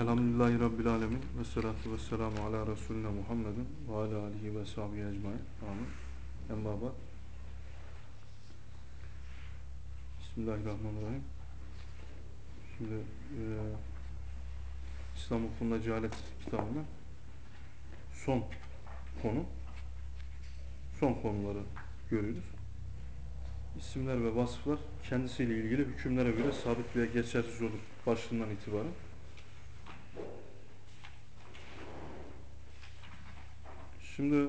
Elhamdülillahi Rabbil Alemin ve salatu ve selamu ala Resulüne Muhammedin ve ala alihi ve sahibi ecmain. Amin. Emma ba'd. Bismillahirrahmanirrahim. Şimdi e, İslam hukukunda cehalet kitabının son konu son konuları görüyoruz. İsimler ve vasıflar kendisiyle ilgili hükümlere göre sabit veya geçersiz olur başlığından itibaren. Şimdi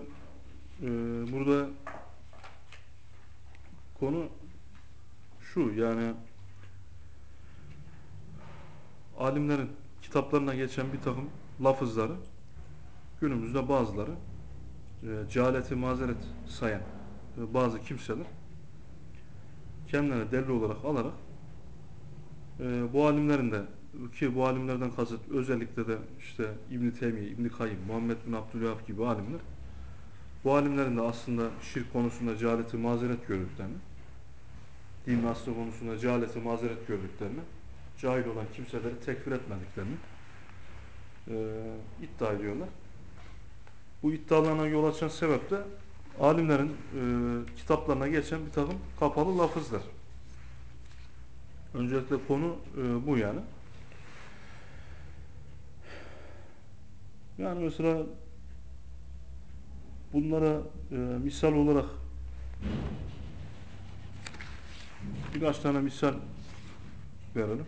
e, burada konu şu yani alimlerin kitaplarına geçen bir takım lafızları günümüzde bazıları e, cehaleti mazeret sayan e, bazı kimseler kendilerine delil olarak alarak e, bu alimlerin de ki bu alimlerden kasıt özellikle de işte İbn Teymiye, İbn Kayyim, Muhammed bin Abdülvahhab gibi alimler bu alimlerin de aslında şirk konusunda cehaleti mazeret gördüklerini, din aslı konusunda cehaleti mazeret gördüklerini, cahil olan kimseleri tekfir etmediklerini e, iddia ediyorlar. Bu iddialarına yol açan sebep de alimlerin e, kitaplarına geçen bir takım kapalı lafızlar. Öncelikle konu e, bu yani. Yani mesela bunlara e, misal olarak birkaç tane misal verelim.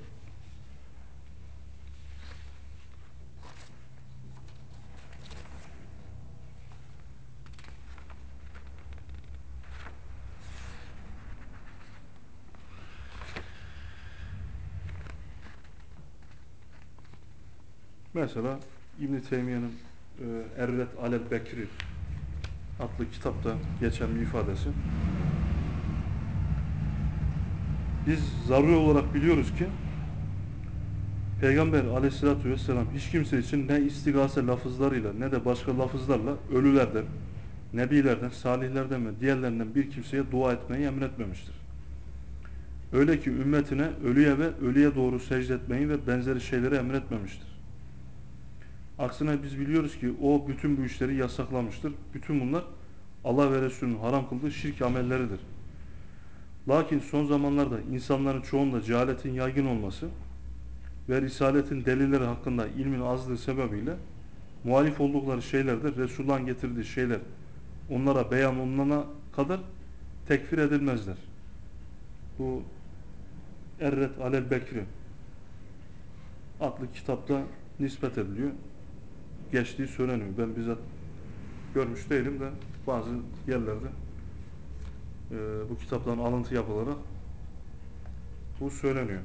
Mesela İbn Teymiye'nin e, Erret Alel Bekri adlı kitapta geçen bir ifadesi. Biz zaruri olarak biliyoruz ki Peygamber aleyhissalatü vesselam hiç kimse için ne istigase lafızlarıyla ne de başka lafızlarla ölülerden, nebilerden, salihlerden ve diğerlerinden bir kimseye dua etmeyi emretmemiştir. Öyle ki ümmetine ölüye ve ölüye doğru secde etmeyi ve benzeri şeyleri emretmemiştir. Aksine biz biliyoruz ki o bütün bu işleri yasaklamıştır. Bütün bunlar Allah ve Resulünün haram kıldığı şirk amelleridir. Lakin son zamanlarda insanların çoğunda cehaletin yaygın olması ve Risaletin delilleri hakkında ilmin azlığı sebebiyle muhalif oldukları şeylerde Resulullah'ın getirdiği şeyler onlara beyan olunana kadar tekfir edilmezler. Bu Erret Alel Bekri adlı kitapta nispet ediliyor. Geçtiği söyleniyor. Ben bizzat görmüş değilim de bazı yerlerde e, bu kitaptan alıntı yapılarak bu söyleniyor.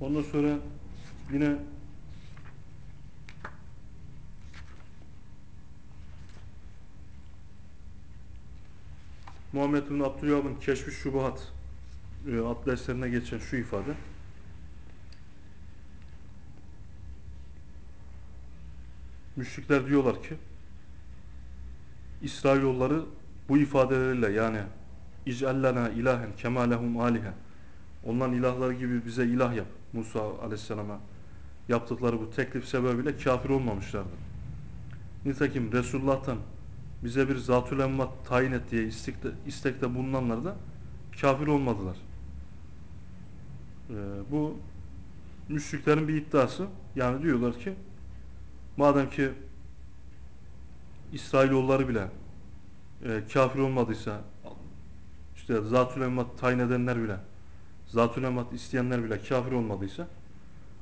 Ondan sonra yine Muhammed bin Abdülhab'ın Keşf-i Şubuhat e, adlı eserine geçen şu ifade Müşrikler diyorlar ki İsrailoğulları bu ifadeleriyle yani İc'allena ilahen kemalehum alihe onların ilahları gibi bize ilah yap Musa aleyhisselama yaptıkları bu teklif sebebiyle kafir olmamışlardı. Nitekim Resulullah'tan bize bir zatül emmat tayin et diye istekte, istekte bulunanlar da kafir olmadılar. Ee, bu müşriklerin bir iddiası. Yani diyorlar ki madem ki İsrailoğulları bile e, kafir olmadıysa işte zatül emmat tayin edenler bile zatül emmat isteyenler bile kafir olmadıysa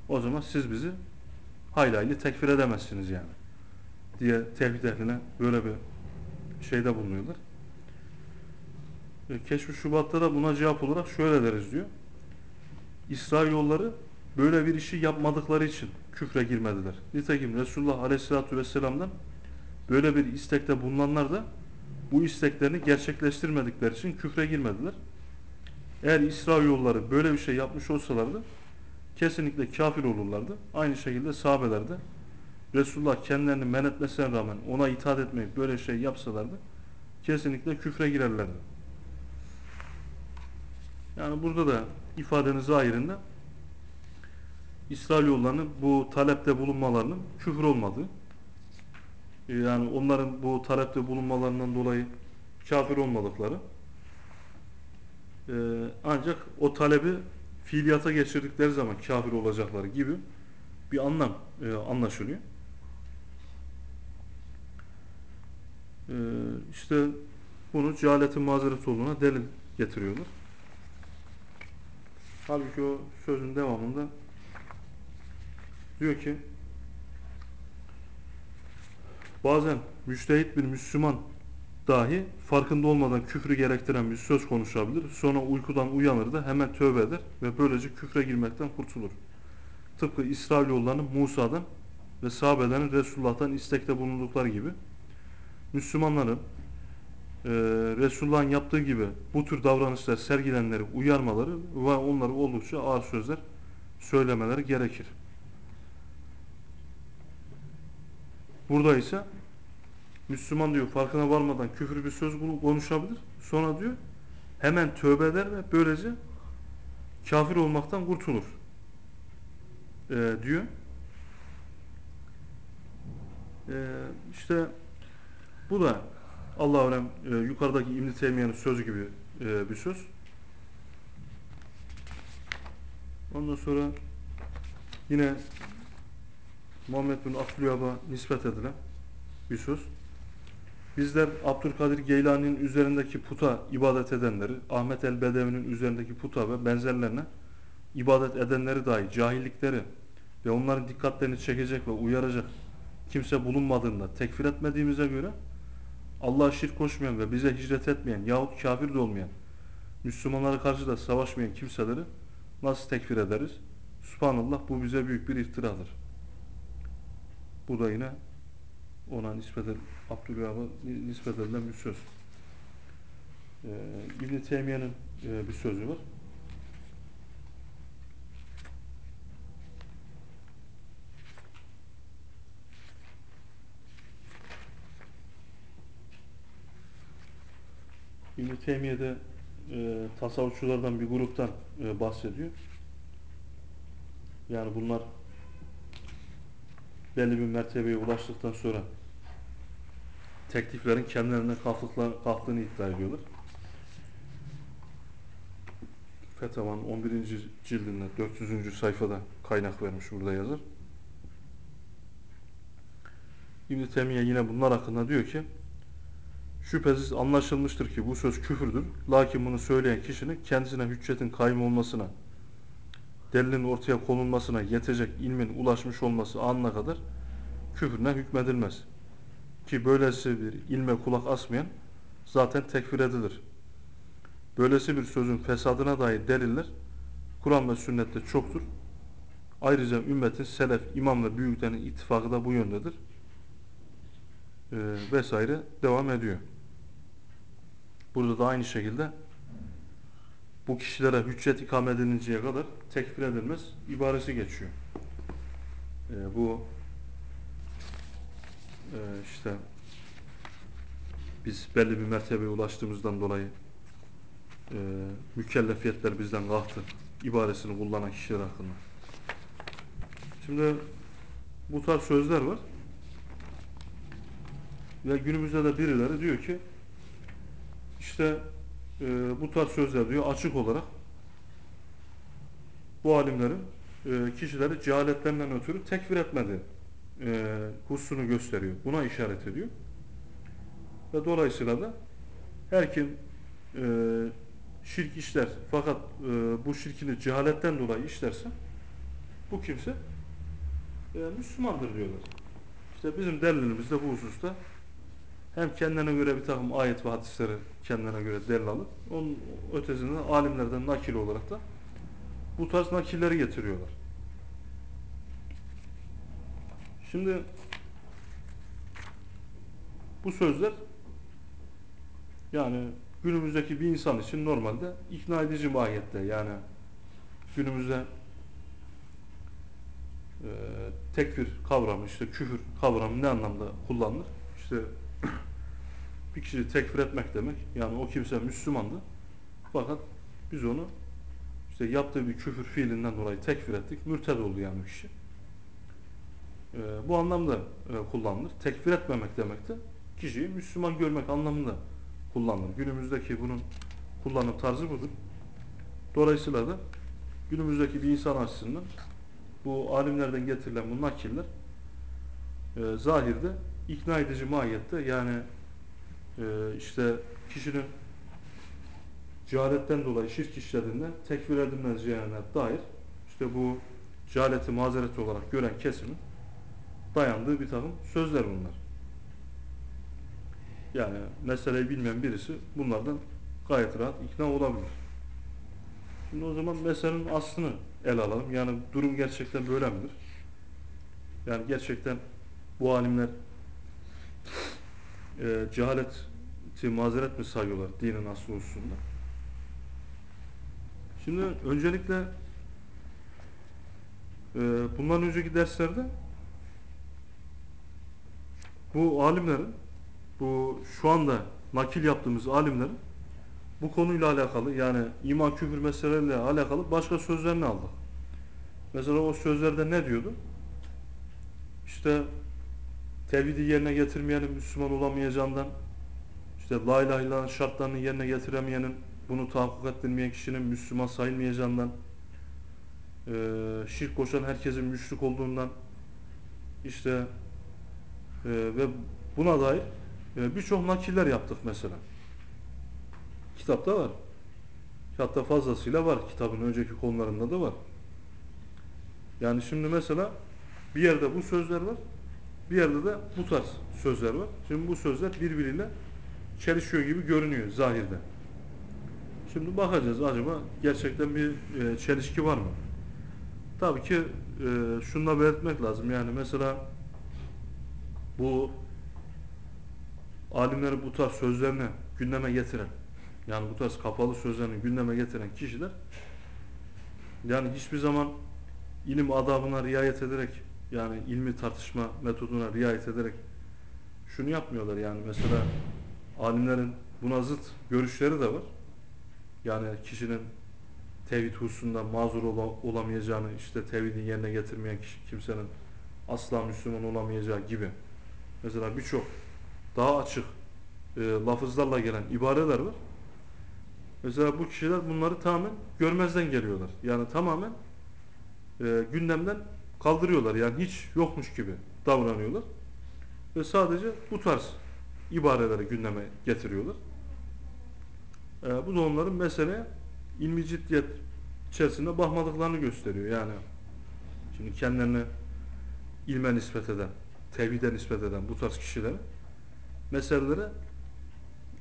o zaman siz bizi hayli hayli tekfir edemezsiniz yani diye tevhid ehline böyle bir şeyde bulunuyorlar. E, Keşf-i Şubat'ta da buna cevap olarak şöyle deriz diyor. İsrailoğulları böyle bir işi yapmadıkları için küfre girmediler. Nitekim Resulullah Aleyhisselatü Vesselam'dan böyle bir istekte bulunanlar da bu isteklerini gerçekleştirmedikleri için küfre girmediler. Eğer İsrailoğulları böyle bir şey yapmış olsalardı kesinlikle kafir olurlardı. Aynı şekilde sahabeler de Resulullah kendilerini men etmesine rağmen ona itaat etmeyip böyle şey yapsalardı kesinlikle küfre girerlerdi. Yani burada da ifadenin zahirinde İsrailoğullarının bu talepte bulunmalarının küfür olmadığı e, yani onların bu talepte bulunmalarından dolayı kafir olmadıkları e, ancak o talebi fiiliyata geçirdikleri zaman kafir olacakları gibi bir anlam e, anlaşılıyor. E, işte bunu cehaletin mazeret olduğuna delil getiriyorlar. Halbuki o sözün devamında diyor ki bazen müştehit bir Müslüman dahi farkında olmadan küfrü gerektiren bir söz konuşabilir. Sonra uykudan uyanır da hemen tövbe eder ve böylece küfre girmekten kurtulur. Tıpkı İsrailoğullarının Musa'dan ve sahabelerin Resulullah'tan istekte bulundukları gibi Müslümanların e, Resulullah'ın yaptığı gibi bu tür davranışlar sergilenleri uyarmaları ve onları oldukça ağır sözler söylemeleri gerekir. Burada ise Müslüman diyor farkına varmadan küfür bir söz konuşabilir. Sonra diyor hemen tövbe eder ve böylece kafir olmaktan kurtulur. Ee, diyor. Ee, işte bu da Allah alem e, yukarıdaki İbn Teymiye'nin sözü gibi e, bir söz. Ondan sonra yine Muhammed bin Abdülhab'a nispet edilen bir söz. Bizler Abdülkadir Geylani'nin üzerindeki puta ibadet edenleri, Ahmet el Bedevi'nin üzerindeki puta ve benzerlerine ibadet edenleri dahi cahillikleri ve onların dikkatlerini çekecek ve uyaracak kimse bulunmadığında tekfir etmediğimize göre Allah'a şirk koşmayan ve bize hicret etmeyen yahut kafir de olmayan Müslümanlara karşı da savaşmayan kimseleri nasıl tekfir ederiz? Subhanallah bu bize büyük bir iftiradır. Bu da yine ona nispet edilen, Abdülhab'a nispet edilen bir söz. Ee, İbn-i Teymiye'nin e, bir sözü var. İbn-i Teymiye'de e, tasavvufçulardan bir gruptan e, bahsediyor. Yani bunlar belli bir mertebeye ulaştıktan sonra tekliflerin kendilerinden kalktığını iddia ediyorlar. Fetava'nın 11. cildinde 400. sayfada kaynak vermiş burada yazar. İbn-i Temiye yine bunlar hakkında diyor ki şüphesiz anlaşılmıştır ki bu söz küfürdür. Lakin bunu söyleyen kişinin kendisine hüccetin kaym olmasına delilin ortaya konulmasına yetecek ilmin ulaşmış olması anına kadar küfrüne hükmedilmez. Ki böylesi bir ilme kulak asmayan zaten tekfir edilir. Böylesi bir sözün fesadına dair deliller Kur'an ve sünnette çoktur. Ayrıca ümmetin selef, imam ve büyüklerin ittifakı da bu yöndedir. Ee, vesaire devam ediyor. Burada da aynı şekilde bu kişilere hüccet ikame edilinceye kadar tekfir edilmez ibaresi geçiyor. Ee, bu e, işte biz belli bir mertebeye ulaştığımızdan dolayı e, mükellefiyetler bizden kalktı ibaresini kullanan kişiler hakkında. Şimdi bu tarz sözler var. Ve günümüzde de birileri diyor ki işte e, bu tarz sözler diyor açık olarak bu alimlerin e, kişileri cehaletlerinden ötürü tekfir etmedi e, hususunu gösteriyor. Buna işaret ediyor. Ve dolayısıyla da her kim e, şirk işler fakat e, bu şirkini cehaletten dolayı işlerse bu kimse e, Müslümandır diyorlar. İşte bizim delilimiz de bu hususta hem kendine göre bir takım ayet ve hadisleri kendine göre delil alıp onun ötesinde alimlerden nakil olarak da bu tarz nakilleri getiriyorlar. Şimdi bu sözler yani günümüzdeki bir insan için normalde ikna edici mahiyette yani günümüzde e, tekfir kavramı işte küfür kavramı ne anlamda kullanılır? İşte bir kişiyi tekfir etmek demek yani o kimse Müslümandı fakat biz onu işte yaptığı bir küfür fiilinden dolayı tekfir ettik. Mürted oldu yani bu kişi. Ee, bu anlamda e, kullanılır. Tekfir etmemek demek de kişiyi Müslüman görmek anlamında kullanılır. Günümüzdeki bunun kullanım tarzı budur. Dolayısıyla da günümüzdeki bir insan açısından bu alimlerden getirilen bu nakiller e, zahirde ikna edici mahiyette yani e, işte kişinin cehaletten dolayı şirk işlediğinde tekfir edilmeyeceğine dair işte bu cehaleti mazeret olarak gören kesimin dayandığı bir takım sözler bunlar. Yani meseleyi bilmeyen birisi bunlardan gayet rahat ikna olabilir. Şimdi o zaman meselenin aslını ele alalım. Yani durum gerçekten böyle midir? Yani gerçekten bu alimler e, cehaleti mazeret mi sayıyorlar dinin aslı hususunda? Şimdi öncelikle e, bundan önceki derslerde bu alimlerin bu şu anda nakil yaptığımız alimlerin bu konuyla alakalı yani iman küfür meseleleriyle alakalı başka sözlerini aldık. Mesela o sözlerde ne diyordu? İşte tevhidi yerine getirmeyenin Müslüman olamayacağından işte la ilahe illallah'ın şartlarını yerine getiremeyenin bunu tahakkuk ettirmeyen kişinin Müslüman sayılmayacağından şirk koşan herkesin müşrik olduğundan işte ve buna dair birçok nakiller yaptık mesela. Kitapta var. Hatta fazlasıyla var. Kitabın önceki konularında da var. Yani şimdi mesela bir yerde bu sözler var. Bir yerde de bu tarz sözler var. Şimdi bu sözler birbiriyle çelişiyor gibi görünüyor zahirde. Şimdi bakacağız acaba gerçekten bir e, çelişki var mı? Tabii ki e, şunu da belirtmek lazım. Yani mesela bu alimleri bu tarz sözlerini gündeme getiren yani bu tarz kapalı sözlerini gündeme getiren kişiler yani hiçbir zaman ilim adabına riayet ederek yani ilmi tartışma metoduna riayet ederek şunu yapmıyorlar yani mesela alimlerin buna zıt görüşleri de var. Yani kişinin tevhid hususunda mazur ola, olamayacağını işte tevhidin yerine getirmeyen kişi, kimsenin asla Müslüman olamayacağı gibi. Mesela birçok daha açık e, lafızlarla gelen ibareler var. Mesela bu kişiler bunları tamamen görmezden geliyorlar. Yani tamamen e, gündemden kaldırıyorlar. Yani hiç yokmuş gibi davranıyorlar. Ve sadece bu tarz ibareleri gündeme getiriyorlar. E, bu da onların meseleye ilmi ciddiyet içerisinde bakmadıklarını gösteriyor. Yani şimdi kendilerini ilme nispet eden, tevhide nispet eden bu tarz kişilere meselelere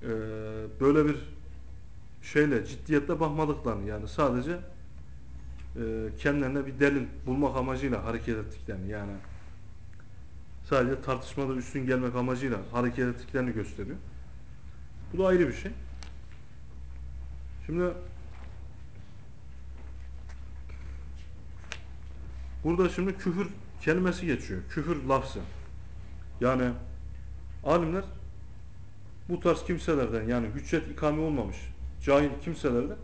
e, böyle bir şeyle ciddiyetle bakmadıklarını yani sadece kendilerine bir delil bulmak amacıyla hareket ettiklerini yani sadece tartışmada üstün gelmek amacıyla hareket ettiklerini gösteriyor. Bu da ayrı bir şey. Şimdi burada şimdi küfür kelimesi geçiyor. Küfür lafzı. Yani alimler bu tarz kimselerden yani hüccet ikame olmamış cahil kimselerden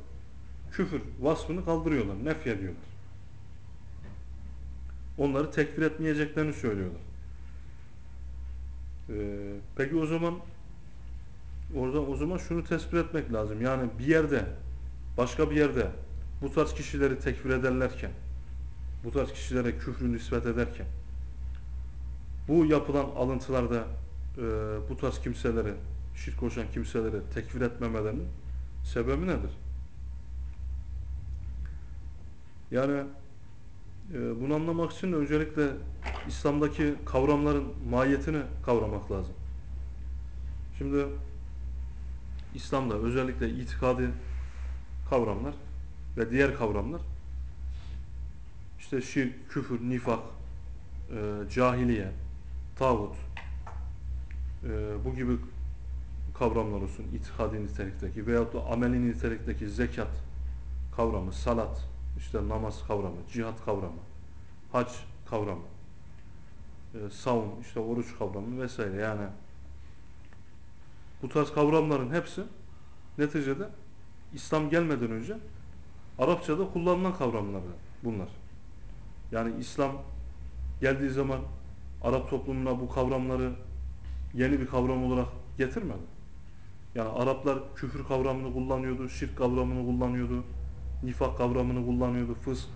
küfür vasfını kaldırıyorlar, nef ediyorlar. Onları tekfir etmeyeceklerini söylüyorlar. Ee, peki o zaman orada o zaman şunu tespit etmek lazım. Yani bir yerde başka bir yerde bu tarz kişileri tekfir ederlerken bu tarz kişilere küfrü nispet ederken bu yapılan alıntılarda e, bu tarz kimseleri şirk koşan kimseleri tekfir etmemelerinin sebebi nedir? Yani e, bunu anlamak için öncelikle İslam'daki kavramların mahiyetini kavramak lazım. Şimdi İslam'da özellikle itikadi kavramlar ve diğer kavramlar işte şirk, küfür, nifak, e, cahiliye, tağut e, bu gibi kavramlar olsun itikadi nitelikteki veyahut da ameli nitelikteki zekat kavramı, salat, işte namaz kavramı, cihat kavramı, hac kavramı, e, savun, işte oruç kavramı vesaire yani bu tarz kavramların hepsi neticede İslam gelmeden önce Arapçada kullanılan kavramlar bunlar. Yani İslam geldiği zaman Arap toplumuna bu kavramları yeni bir kavram olarak getirmedi. Yani Araplar küfür kavramını kullanıyordu, şirk kavramını kullanıyordu, nifak kavramını kullanıyordu, fısk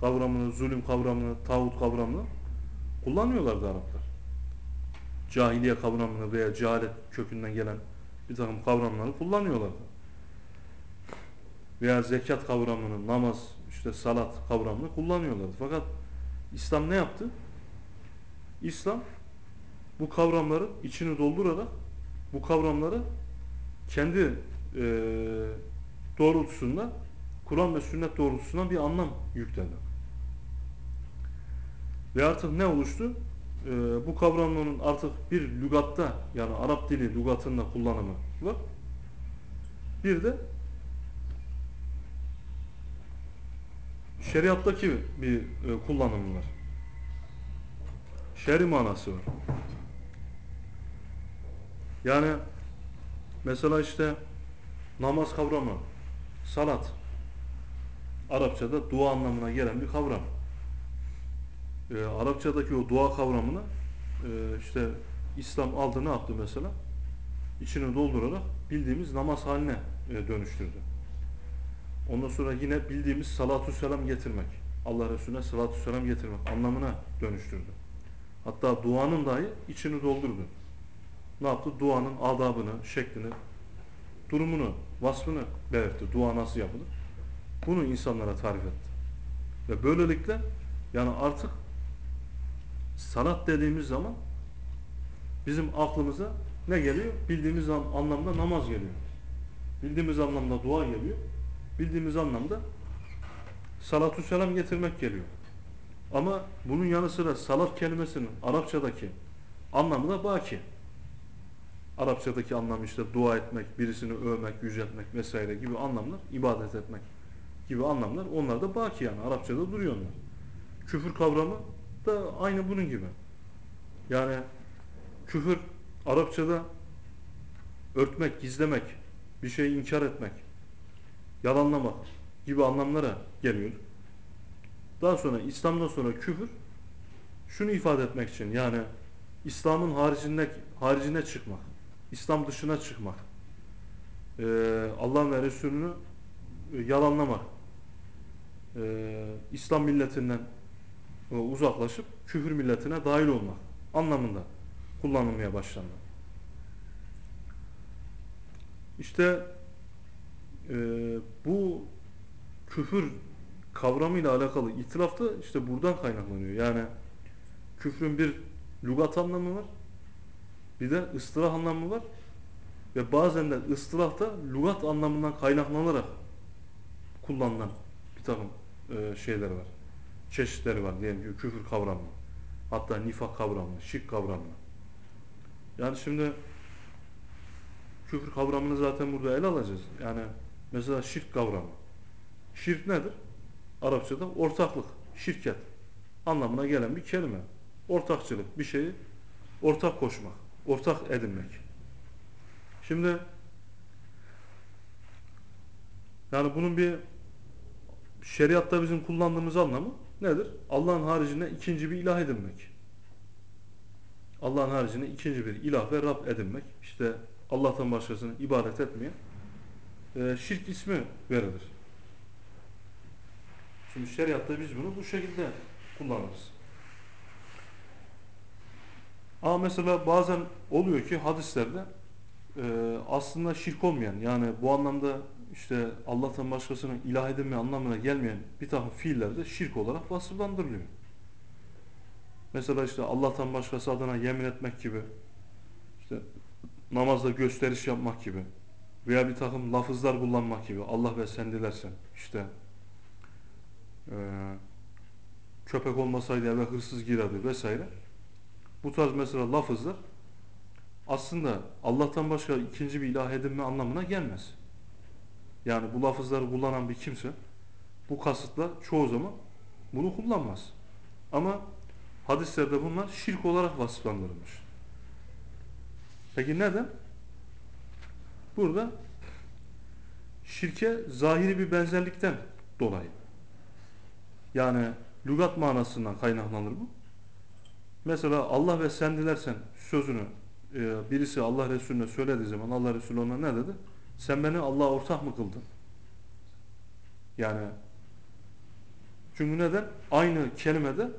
kavramını, zulüm kavramını, tağut kavramını kullanmıyorlardı Araplar. Cahiliye kavramını veya cehalet kökünden gelen bir takım kavramları kullanıyorlardı. Veya zekat kavramını, namaz, işte salat kavramını kullanıyorlardı. Fakat İslam ne yaptı? İslam bu kavramların içini doldurarak bu kavramları kendi e, doğrultusunda Kur'an ve sünnet doğrultusunda bir anlam yükledi. Ve artık ne oluştu? E, bu kavramların artık bir lügatta yani Arap dili lügatında kullanımı var. Bir de şeriattaki bir e, kullanımı var. Şer'i manası var. Yani mesela işte namaz kavramı, salat Arapçada dua anlamına gelen bir kavram. Ee, Arapçadaki o dua kavramını e, işte İslam aldı ne yaptı mesela? İçini doldurarak bildiğimiz namaz haline e, dönüştürdü. Ondan sonra yine bildiğimiz salatu selam getirmek. Allah Resulüne salatu selam getirmek anlamına dönüştürdü. Hatta duanın dahi içini doldurdu. Ne yaptı? Duanın adabını, şeklini, durumunu, vasfını belirtti. Dua nasıl yapılır? Bunu insanlara tarif etti. Ve böylelikle yani artık sanat dediğimiz zaman bizim aklımıza ne geliyor? Bildiğimiz anlamda namaz geliyor. Bildiğimiz anlamda dua geliyor. Bildiğimiz anlamda salatu selam getirmek geliyor. Ama bunun yanı sıra salat kelimesinin Arapçadaki anlamı da baki. Arapçadaki anlam işte dua etmek, birisini övmek, yüceltmek vesaire gibi anlamlar, ibadet etmek gibi anlamlar onlar da baki yani Arapçada duruyor onlar. Küfür kavramı da aynı bunun gibi. Yani küfür Arapçada örtmek, gizlemek, bir şeyi inkar etmek, yalanlamak gibi anlamlara geliyor. Daha sonra İslam'dan sonra küfür şunu ifade etmek için yani İslam'ın haricinde haricine çıkmak, İslam dışına çıkmak, e, Allah ve Resulünü yalanlamak, e, İslam milletinden e, uzaklaşıp küfür milletine dahil olmak anlamında kullanılmaya başlandı. İşte e, bu küfür kavramıyla alakalı itilaf da işte buradan kaynaklanıyor. Yani küfrün bir lügat anlamı var. Bir de ıstılah anlamı var. Ve bazen de ıstılah da lügat anlamından kaynaklanarak kullanılan bir takım e, şeyler var. Çeşitleri var diyelim ki küfür kavramı. Hatta nifak kavramı, şirk kavramı. Yani şimdi küfür kavramını zaten burada ele alacağız. Yani mesela şirk kavramı. Şirk nedir? Arapçada ortaklık, şirket anlamına gelen bir kelime. Ortakçılık, bir şeyi ortak koşmak, ortak edinmek. Şimdi yani bunun bir şeriatta bizim kullandığımız anlamı nedir? Allah'ın haricinde ikinci bir ilah edinmek. Allah'ın haricinde ikinci bir ilah ve Rab edinmek. İşte Allah'tan başkasını ibadet etmeye e, şirk ismi verilir. Şimdi şeriatta biz bunu bu şekilde kullanırız. Ama mesela bazen oluyor ki hadislerde e, aslında şirk olmayan yani bu anlamda işte Allah'tan başkasını ilah edinme anlamına gelmeyen bir takım fiillerde şirk olarak vasıflandırılıyor. Mesela işte Allah'tan başkası adına yemin etmek gibi işte namazda gösteriş yapmak gibi veya bir takım lafızlar kullanmak gibi Allah ve sen dilersen işte e, köpek olmasaydı eve hırsız girerdi vesaire bu tarz mesela lafızlar aslında Allah'tan başka ikinci bir ilah edinme anlamına gelmez. Yani bu lafızları kullanan bir kimse bu kasıtla çoğu zaman bunu kullanmaz. Ama hadislerde bunlar şirk olarak vasıflandırılmış. Peki neden? Burada şirke zahiri bir benzerlikten dolayı. Yani lügat manasından kaynaklanır bu. Mesela Allah ve sen dilersen sözünü e, birisi Allah Resulüne söylediği zaman Allah Resulü ona ne dedi? Sen beni Allah'a ortak mı kıldın? Yani çünkü neden? Aynı kelimede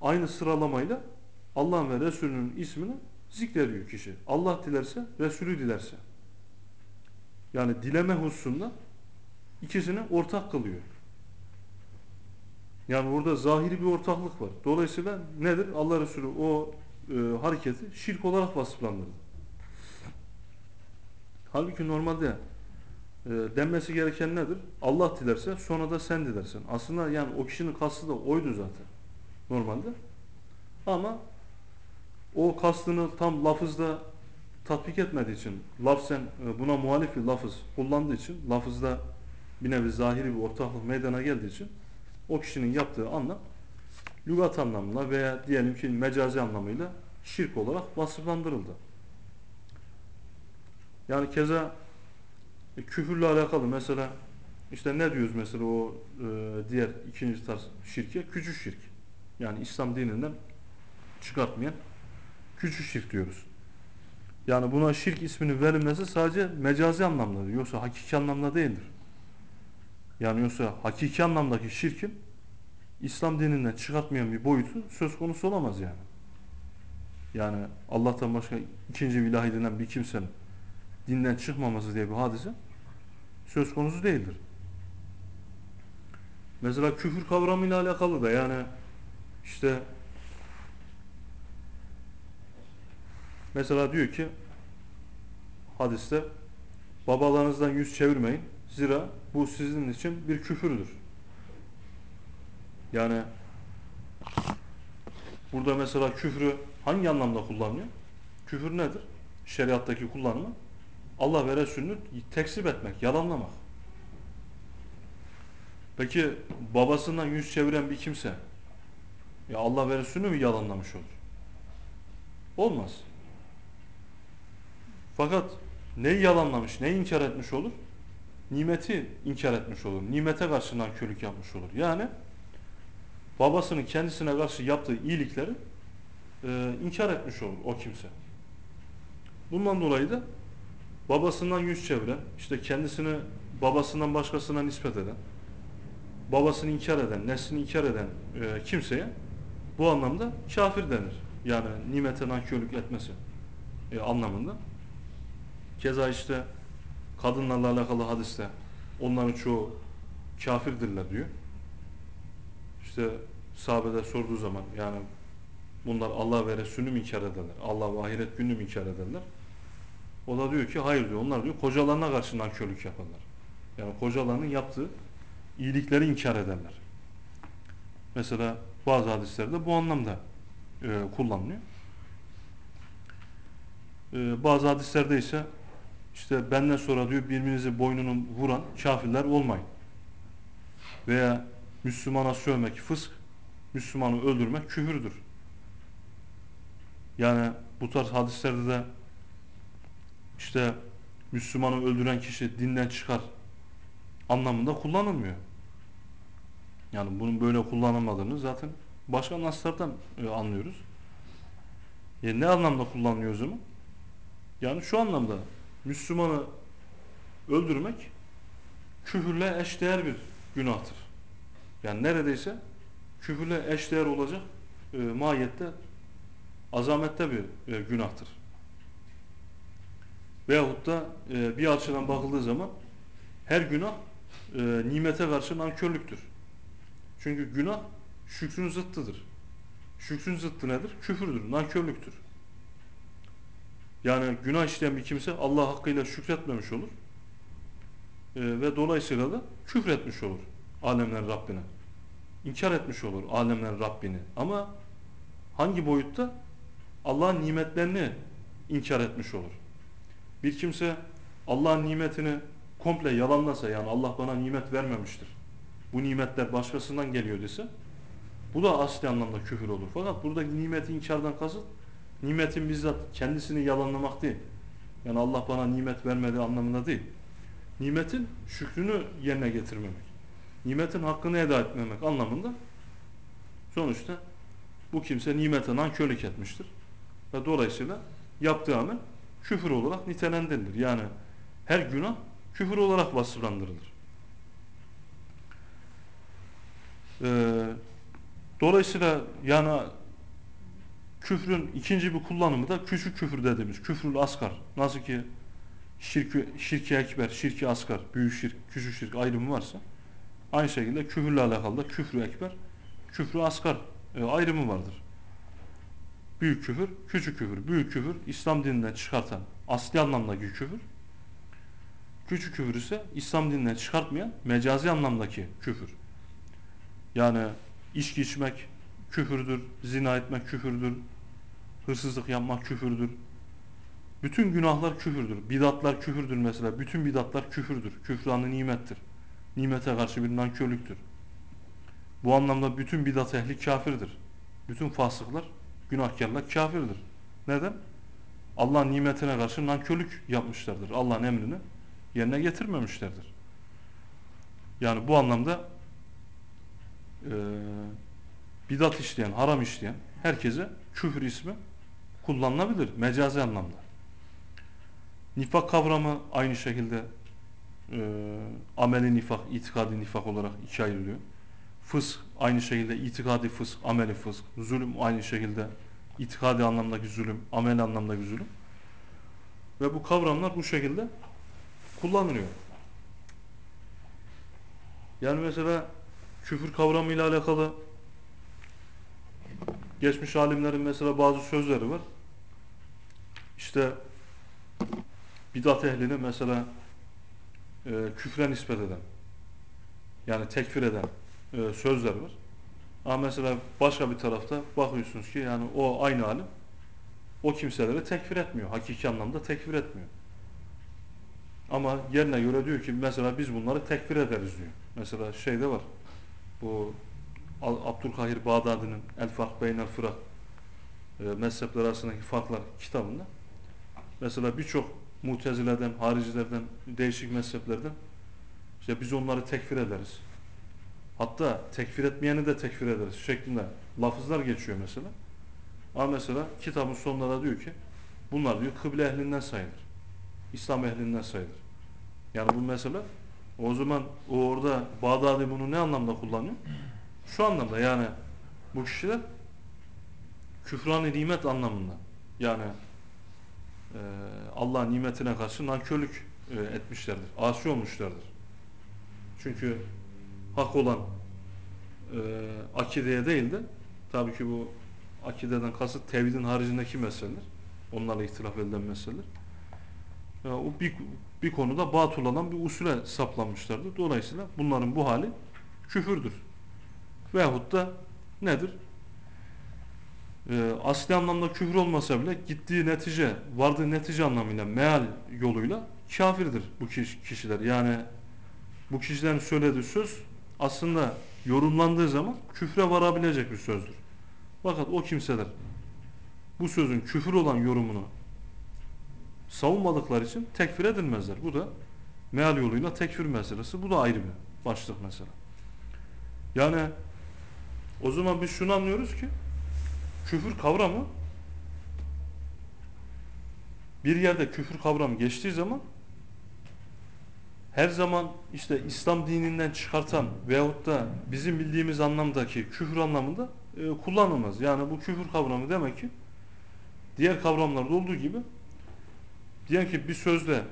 aynı sıralamayla Allah ve Resulünün ismini zikrediyor kişi. Allah dilerse, Resulü dilerse. Yani dileme hususunda ikisini ortak kılıyor. Yani burada zahiri bir ortaklık var. Dolayısıyla nedir? Allah Resulü o e, hareketi şirk olarak vasıflandırdı. Halbuki normalde e, denmesi gereken nedir? Allah dilerse sonra da sen dilersin. Aslında yani o kişinin kastı da oydu zaten. Normalde. Ama o kastını tam lafızda tatbik etmediği için, lafzen e, buna muhalif bir lafız kullandığı için, lafızda bir nevi zahiri bir ortaklık meydana geldiği için o kişinin yaptığı anlam lügat anlamına veya diyelim ki mecazi anlamıyla şirk olarak vasıflandırıldı. Yani keza e, küfürle alakalı mesela işte ne diyoruz mesela o e, diğer ikinci tarz şirke? Küçük şirk. Yani İslam dininden çıkartmayan küçük şirk diyoruz. Yani buna şirk ismini verilmesi sadece mecazi anlamdadır. Yoksa hakiki anlamda değildir. Yani yoksa hakiki anlamdaki şirkin İslam dininden çıkartmayan bir boyutu söz konusu olamaz yani. Yani Allah'tan başka ikinci bir ilahi denen bir kimsenin dinden çıkmaması diye bir hadise söz konusu değildir. Mesela küfür kavramıyla alakalı da yani işte mesela diyor ki hadiste babalarınızdan yüz çevirmeyin. Zira bu sizin için bir küfürdür. Yani burada mesela küfrü hangi anlamda kullanıyor? Küfür nedir? Şeriattaki kullanımı Allah ve Resulünü tekzip etmek, yalanlamak. Peki babasından yüz çeviren bir kimse ya Allah ve Resulünü mü yalanlamış olur? Olmaz. Fakat neyi yalanlamış, neyi inkar etmiş olur? Nimeti inkar etmiş olur. Nimete karşı nankörlük yapmış olur. Yani babasının kendisine karşı yaptığı iyilikleri e, inkar etmiş olur o kimse. Bundan dolayı da babasından yüz çeviren, işte kendisini babasından başkasına nispet eden, babasını inkar eden, neslini inkar eden e, kimseye bu anlamda kafir denir. Yani nimete nankörlük etmesi e, anlamında. Keza işte kadınlarla alakalı hadiste onların çoğu kafirdirler diyor. İşte sahabede sorduğu zaman yani bunlar Allah ve Resulünü mü inkar ederler? Allah ve ahiret gününü mü inkar ederler? O da diyor ki hayır diyor. Onlar diyor kocalarına karşı nankörlük yaparlar. Yani kocalarının yaptığı iyilikleri inkar ederler. Mesela bazı hadislerde bu anlamda e, kullanılıyor. E, bazı hadislerde ise işte benden sonra diyor birbirinizi boynunu vuran kafirler olmayın. Veya Müslümana sövmek fısk, Müslümanı öldürmek küfürdür. Yani bu tarz hadislerde de işte Müslümanı öldüren kişi dinden çıkar anlamında kullanılmıyor. Yani bunun böyle kullanılmadığını zaten başka naslardan e, anlıyoruz. E, ne anlamda kullanılıyor o zaman? Yani şu anlamda Müslümanı öldürmek küfürle eşdeğer bir günahtır. Yani neredeyse küfürle eşdeğer olacak e, mahiyette azamette bir e, günahtır. Veyahut da e, bir açıdan bakıldığı zaman her günah e, nimete karşı nankörlüktür. Çünkü günah şükrün zıttıdır. Şükrün zıttı nedir? Küfürdür, nankörlüktür. Yani günah işleyen bir kimse Allah hakkıyla şükretmemiş olur. E, ve dolayısıyla da küfretmiş olur alemlerin Rabbine. İnkar etmiş olur alemlerin Rabbini. Ama hangi boyutta? Allah'ın nimetlerini inkar etmiş olur. Bir kimse Allah'ın nimetini komple yalanlasa yani Allah bana nimet vermemiştir. Bu nimetler başkasından geliyor dese bu da asli anlamda küfür olur. Fakat buradaki nimeti inkardan kasıt nimetin bizzat kendisini yalanlamak değil. Yani Allah bana nimet vermedi anlamında değil. Nimetin şükrünü yerine getirmemek. nimetin hakkını eda etmemek anlamında sonuçta bu kimse nimete nankörlük etmiştir. Ve dolayısıyla yaptığı amel küfür olarak nitelendirilir. Yani her günah küfür olarak vasıflandırılır. Ee, dolayısıyla yani küfrün ikinci bir kullanımı da küçük küfür dediğimiz küfrül asgar. Nasıl ki şirki, şirki ekber, şirki asgar, büyük şirk, küçük şirk ayrımı varsa aynı şekilde küfürle alakalı da küfrü ekber, küfrü asgar e, ayrımı vardır. Büyük küfür, küçük küfür. Büyük küfür İslam dininden çıkartan asli anlamdaki küfür. Küçük küfür ise İslam dininden çıkartmayan mecazi anlamdaki küfür. Yani içki içmek küfürdür, zina etmek küfürdür, hırsızlık yapmak küfürdür. Bütün günahlar küfürdür. Bidatlar küfürdür mesela. Bütün bidatlar küfürdür. Küfranı nimettir. Nimete karşı bir nankörlüktür. Bu anlamda bütün bidat ehli kafirdir. Bütün fasıklar, günahkarlar kafirdir. Neden? Allah'ın nimetine karşı nankörlük yapmışlardır. Allah'ın emrini yerine getirmemişlerdir. Yani bu anlamda e, bidat işleyen, haram işleyen herkese küfür ismi kullanılabilir mecazi anlamda. Nifak kavramı aynı şekilde e, ameli nifak, itikadi nifak olarak ikiye ayrılıyor. Fısk aynı şekilde itikadi fısk, ameli fısk. Zulüm aynı şekilde itikadi anlamdaki zulüm, ameli anlamdaki zulüm. Ve bu kavramlar bu şekilde kullanılıyor. Yani mesela küfür kavramıyla alakalı geçmiş alimlerin mesela bazı sözleri var. İşte bidat ehlini mesela e, küfre nispet eden yani tekfir eden e, sözler var. Ama mesela başka bir tarafta bakıyorsunuz ki yani o aynı alim o kimseleri tekfir etmiyor. Hakiki anlamda tekfir etmiyor. Ama yerine göre diyor ki mesela biz bunları tekfir ederiz diyor. Mesela şeyde var. Bu Abdülkahir Bağdadi'nin El Fark Beynel Fırak e, mezhepler arasındaki farklar kitabında mesela birçok mutezileden, haricilerden, değişik mezheplerden işte biz onları tekfir ederiz. Hatta tekfir etmeyeni de tekfir ederiz şeklinde lafızlar geçiyor mesela. Ama mesela kitabın sonunda da diyor ki bunlar diyor kıble ehlinden sayılır. İslam ehlinden sayılır. Yani bu mesela o zaman o orada Bağdadi bunu ne anlamda kullanıyor? Şu anlamda yani bu kişiler küfran-ı nimet anlamında yani e, Allah'ın nimetine karşı nankörlük e, etmişlerdir. Asi olmuşlardır. Çünkü hak olan e, akideye değil de tabii ki bu akideden kasıt tevhidin haricindeki meseleler. Onlarla ihtilaf edilen meseleler. Yani o bir, bir konuda batıl olan bir usule saplanmışlardır. Dolayısıyla bunların bu hali küfürdür. Veyahut da nedir? Ee, asli anlamda küfür olmasa bile gittiği netice, vardığı netice anlamıyla, meal yoluyla kafirdir bu kişiler. Yani bu kişilerin söylediği söz aslında yorumlandığı zaman küfre varabilecek bir sözdür. Fakat o kimseler bu sözün küfür olan yorumunu savunmadıkları için tekfir edilmezler. Bu da meal yoluyla tekfir meselesi. Bu da ayrı bir başlık mesela. Yani o zaman biz şunu anlıyoruz ki küfür kavramı bir yerde küfür kavramı geçtiği zaman her zaman işte İslam dininden çıkartan veyahut da bizim bildiğimiz anlamdaki küfür anlamında e, kullanılmaz. Yani bu küfür kavramı demek ki diğer kavramlarda olduğu gibi diyen ki bir sözde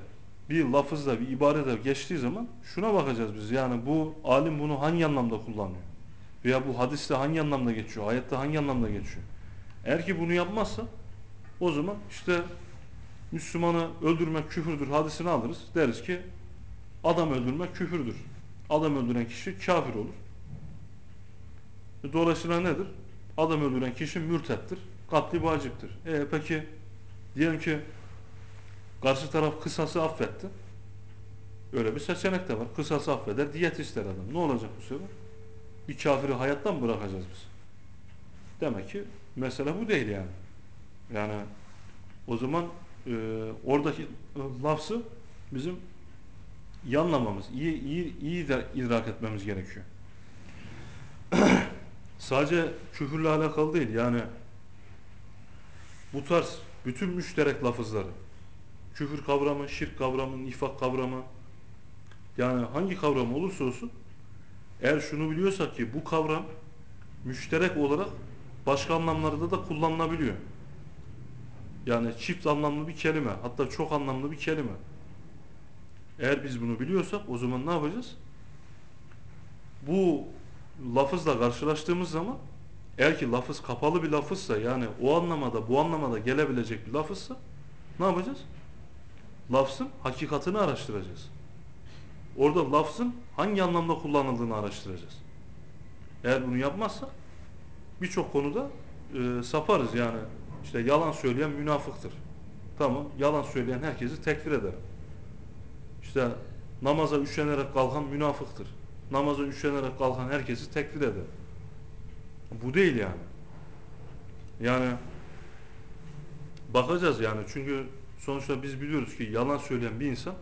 bir lafızda bir ibarede geçtiği zaman şuna bakacağız biz. Yani bu alim bunu hangi anlamda kullanıyor? Veya bu hadiste hangi anlamda geçiyor? Ayette hangi anlamda geçiyor? Eğer ki bunu yapmazsa o zaman işte Müslümanı öldürmek küfürdür hadisini alırız. Deriz ki adam öldürmek küfürdür. Adam öldüren kişi kafir olur. Dolayısıyla nedir? Adam öldüren kişi mürtettir. Katli vaciptir. E peki diyelim ki karşı taraf kısası affetti. Öyle bir seçenek de var. Kısası affeder, diyet ister adam. Ne olacak bu sefer? Bir kafiri hayattan mı bırakacağız biz? Demek ki mesele bu değil yani. Yani o zaman e, oradaki e, lafzı bizim iyi anlamamız, iyi, iyi, iyi de idrak etmemiz gerekiyor. Sadece küfürle alakalı değil yani bu tarz bütün müşterek lafızları küfür kavramı, şirk kavramı, nifak kavramı yani hangi kavram olursa olsun eğer şunu biliyorsak ki bu kavram müşterek olarak başka anlamlarda da kullanılabiliyor. Yani çift anlamlı bir kelime, hatta çok anlamlı bir kelime. Eğer biz bunu biliyorsak o zaman ne yapacağız? Bu lafızla karşılaştığımız zaman eğer ki lafız kapalı bir lafızsa yani o anlamada bu anlamada gelebilecek bir lafızsa ne yapacağız? Lafzın hakikatini araştıracağız. Orada lafzın hangi anlamda kullanıldığını araştıracağız. Eğer bunu yapmazsak birçok konuda e, saparız yani. İşte yalan söyleyen münafıktır. Tamam, yalan söyleyen herkesi tekfir eder. İşte namaza üşenerek kalkan münafıktır. Namaza üşenerek kalkan herkesi tekfir eder. Bu değil yani. Yani bakacağız yani çünkü sonuçta biz biliyoruz ki yalan söyleyen bir insan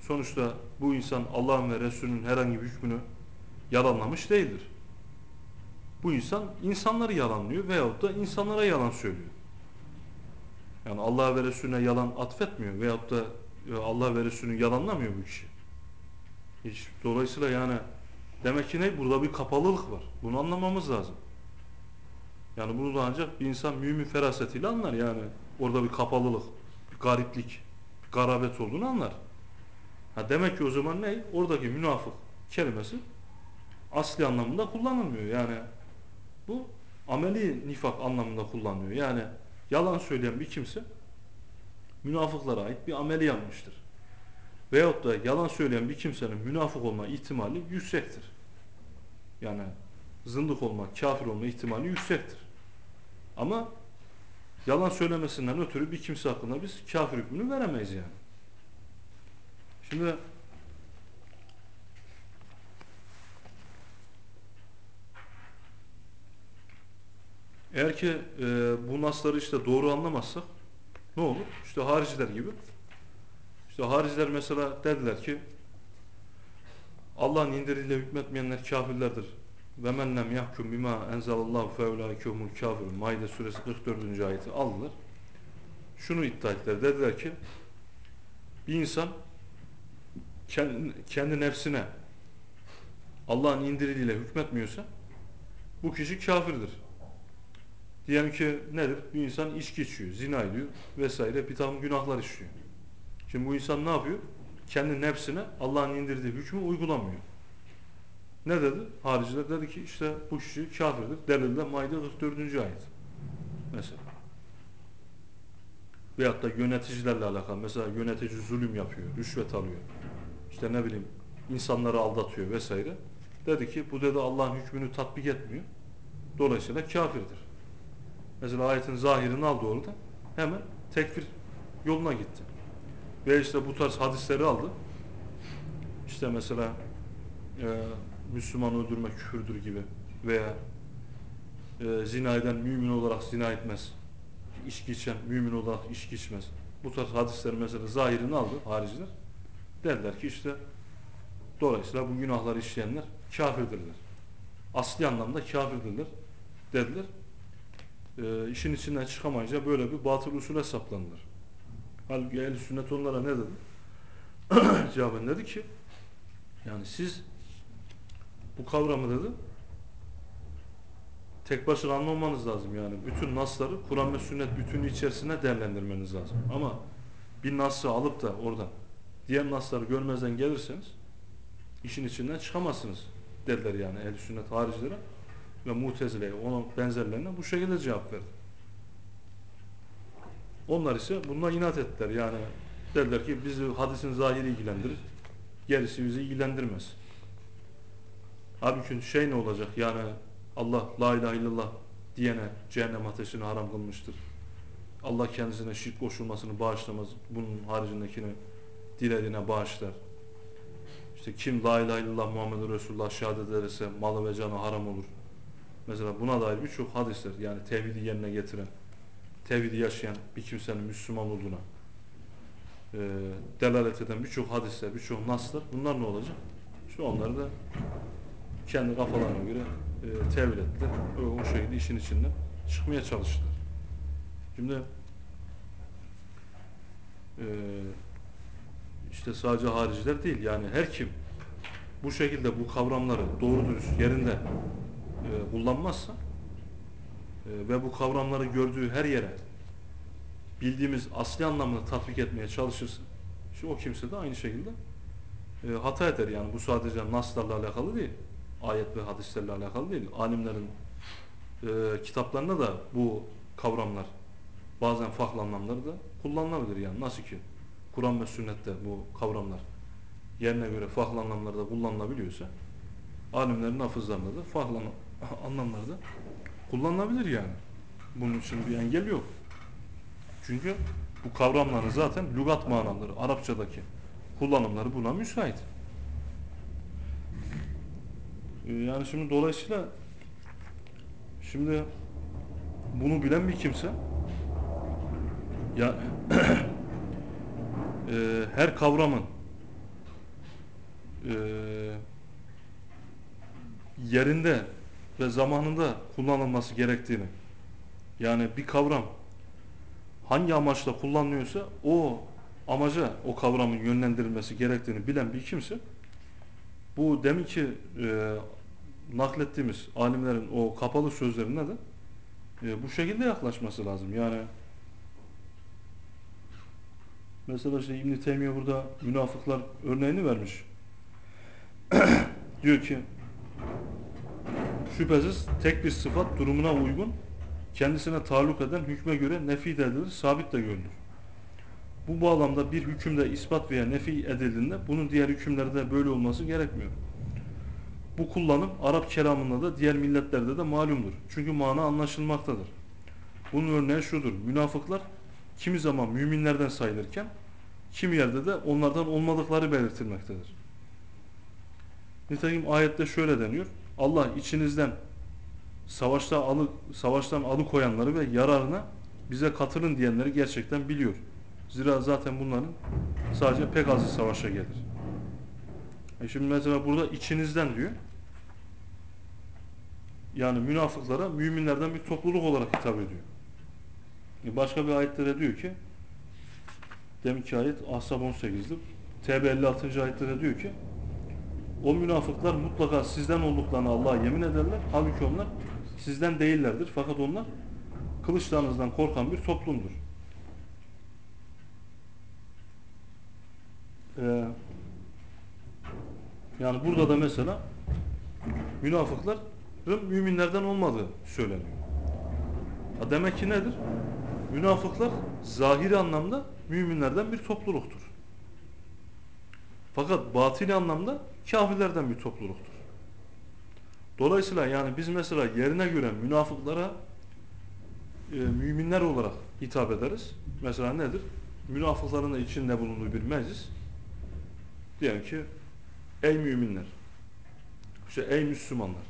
sonuçta bu insan Allah'ın ve Resulünün herhangi bir hükmünü yalanlamış değildir. Bu insan insanları yalanlıyor veyahut da insanlara yalan söylüyor. Yani Allah ve Resulüne yalan atfetmiyor veyahut da Allah ve Resulünü yalanlamıyor bu kişi. Hiç, dolayısıyla yani demek ki ne? Burada bir kapalılık var. Bunu anlamamız lazım. Yani bunu da ancak bir insan mümin ferasetiyle anlar yani. Orada bir kapalılık, bir gariplik, bir garabet olduğunu anlar. Ha demek ki o zaman ne? Oradaki münafık kelimesi asli anlamında kullanılmıyor. Yani bu ameli nifak anlamında kullanılıyor. Yani yalan söyleyen bir kimse münafıklara ait bir ameli yapmıştır. Veyahut da yalan söyleyen bir kimsenin münafık olma ihtimali yüksektir. Yani zındık olma, kafir olma ihtimali yüksektir. Ama yalan söylemesinden ötürü bir kimse hakkında biz kafir hükmünü veremeyiz yani. Şimdi eğer ki e, bu nasları işte doğru anlamazsak ne olur? İşte hariciler gibi. İşte hariciler mesela dediler ki Allah'ın indirdiğiyle hükmetmeyenler kafirlerdir. Ve men lem yahkum bima enzelallahu fe ulaikehumul kafirun. Maide suresi 44. ayeti aldılar. Şunu iddia ettiler. Dediler ki bir insan kendi, nefsine Allah'ın indirdiğiyle hükmetmiyorsa bu kişi kafirdir. Diyelim ki nedir? Bir insan içki içiyor, zina ediyor vesaire bir takım günahlar işliyor. Şimdi bu insan ne yapıyor? Kendi nefsine Allah'ın indirdiği hükmü uygulamıyor. Ne dedi? Hariciler dedi ki işte bu kişi kafirdir. Delilde Maide 44. ayet. Mesela. Veyahut da yöneticilerle alakalı. Mesela yönetici zulüm yapıyor, rüşvet alıyor. İşte ne bileyim insanları aldatıyor vesaire. Dedi ki bu dedi Allah'ın hükmünü tatbik etmiyor. Dolayısıyla kafirdir. Mesela ayetin zahirini aldı orada. Hemen tekfir yoluna gitti. Ve işte bu tarz hadisleri aldı. İşte mesela e, Müslüman öldürme küfürdür gibi veya e, zina eden mümin olarak zina etmez. İçki içen mümin olarak içki içmez. Bu tarz hadisleri mesela zahirini aldı hariciler. Derler ki işte dolayısıyla bu günahları işleyenler kafirdirler. Asli anlamda kafirdirler dediler. E, işin içinden çıkamayınca böyle bir batıl usule saplandılar. Halbuki ehl sünnet onlara ne dedi? Cevaben dedi ki yani siz bu kavramı dedi tek başına anlamanız lazım yani. Bütün nasları Kur'an ve sünnet bütünü içerisine değerlendirmeniz lazım. Ama bir nası alıp da oradan diğer nasları görmezden gelirseniz işin içinden çıkamazsınız dediler yani ehl sünnet haricilere ve mutezileye onun benzerlerine bu şekilde cevap verdi. Onlar ise bununla inat ettiler. Yani derler ki bizi hadisin zahiri ilgilendirir. Gerisi bizi ilgilendirmez. Halbuki şey ne olacak? Yani Allah la ilahe illallah diyene cehennem ateşini haram kılmıştır. Allah kendisine şirk koşulmasını bağışlamaz. Bunun haricindekini dilediğine bağışlar. İşte kim la ilahe illallah Muhammed Resulullah şehadet ederse malı ve canı haram olur. Mesela buna dair birçok hadisler yani tevhidi yerine getiren tevhidi yaşayan bir kimsenin Müslüman olduğuna e, delalet eden birçok hadisler, birçok naslar bunlar ne olacak? Şu onları da kendi kafalarına göre e, tevil ettiler. O, o şekilde işin içinden çıkmaya çalıştılar. Şimdi e, işte sadece hariciler değil yani her kim bu şekilde bu kavramları doğru dürüst yerinde e, kullanmazsa e, ve bu kavramları gördüğü her yere bildiğimiz asli anlamını tatbik etmeye çalışırsa şu o kimse de aynı şekilde e, hata eder. Yani bu sadece naslarla alakalı değil ayet ve hadislerle alakalı değil. Alimlerin e, kitaplarında da bu kavramlar bazen farklı anlamları da kullanılabilir. Yani nasıl ki Kur'an ve sünnette bu kavramlar yerine göre farklı anlamlarda kullanılabiliyorsa alimlerin hafızlarında da farklı anlamlarda kullanılabilir yani. Bunun için bir engel yok. Çünkü bu kavramların zaten lügat manaları, Arapçadaki kullanımları buna müsait. Ee, yani şimdi dolayısıyla şimdi bunu bilen bir kimse ya e, her kavramın e, yerinde ve zamanında kullanılması gerektiğini yani bir kavram hangi amaçla kullanılıyorsa o amaca o kavramın yönlendirilmesi gerektiğini bilen bir kimse bu deminki e, naklettiğimiz alimlerin o kapalı sözlerine de e, bu şekilde yaklaşması lazım. Yani mesela işte İbn Teymiye burada münafıklar örneğini vermiş. Diyor ki şüphesiz tek bir sıfat durumuna uygun kendisine taluk eden hükme göre nefi de edilir, sabit de görülür. Bu bağlamda bir hükümde ispat veya nefi edildiğinde bunun diğer hükümlerde böyle olması gerekmiyor. Bu kullanım Arap kelamında da diğer milletlerde de malumdur. Çünkü mana anlaşılmaktadır. Bunun örneği şudur. Münafıklar kimi zaman müminlerden sayılırken kimi yerde de onlardan olmadıkları belirtilmektedir. Nitekim ayette şöyle deniyor. Allah içinizden savaşta alı, savaştan alıkoyanları ve yararına bize katılın diyenleri gerçekten biliyor. Zira zaten bunların sadece pek azı savaşa gelir. E şimdi mesela burada içinizden diyor. Yani münafıklara müminlerden bir topluluk olarak hitap ediyor. E başka bir ayette de diyor ki deminki ayet Ahzab 18'di. TB 56. ayette de diyor ki o münafıklar mutlaka sizden olduklarını Allah'a yemin ederler. Halbuki onlar sizden değillerdir. Fakat onlar kılıçlarınızdan korkan bir toplumdur. Ee, yani burada da mesela münafıkların müminlerden olmadığı söyleniyor. Ha demek ki nedir? Münafıklar zahiri anlamda müminlerden bir topluluktur. Fakat batili anlamda kafirlerden bir topluluktur. Dolayısıyla yani biz mesela yerine göre münafıklara e, müminler olarak hitap ederiz. Mesela nedir? Münafıkların içinde bulunduğu bir meclis. Diyelim ki ey müminler, işte ey Müslümanlar.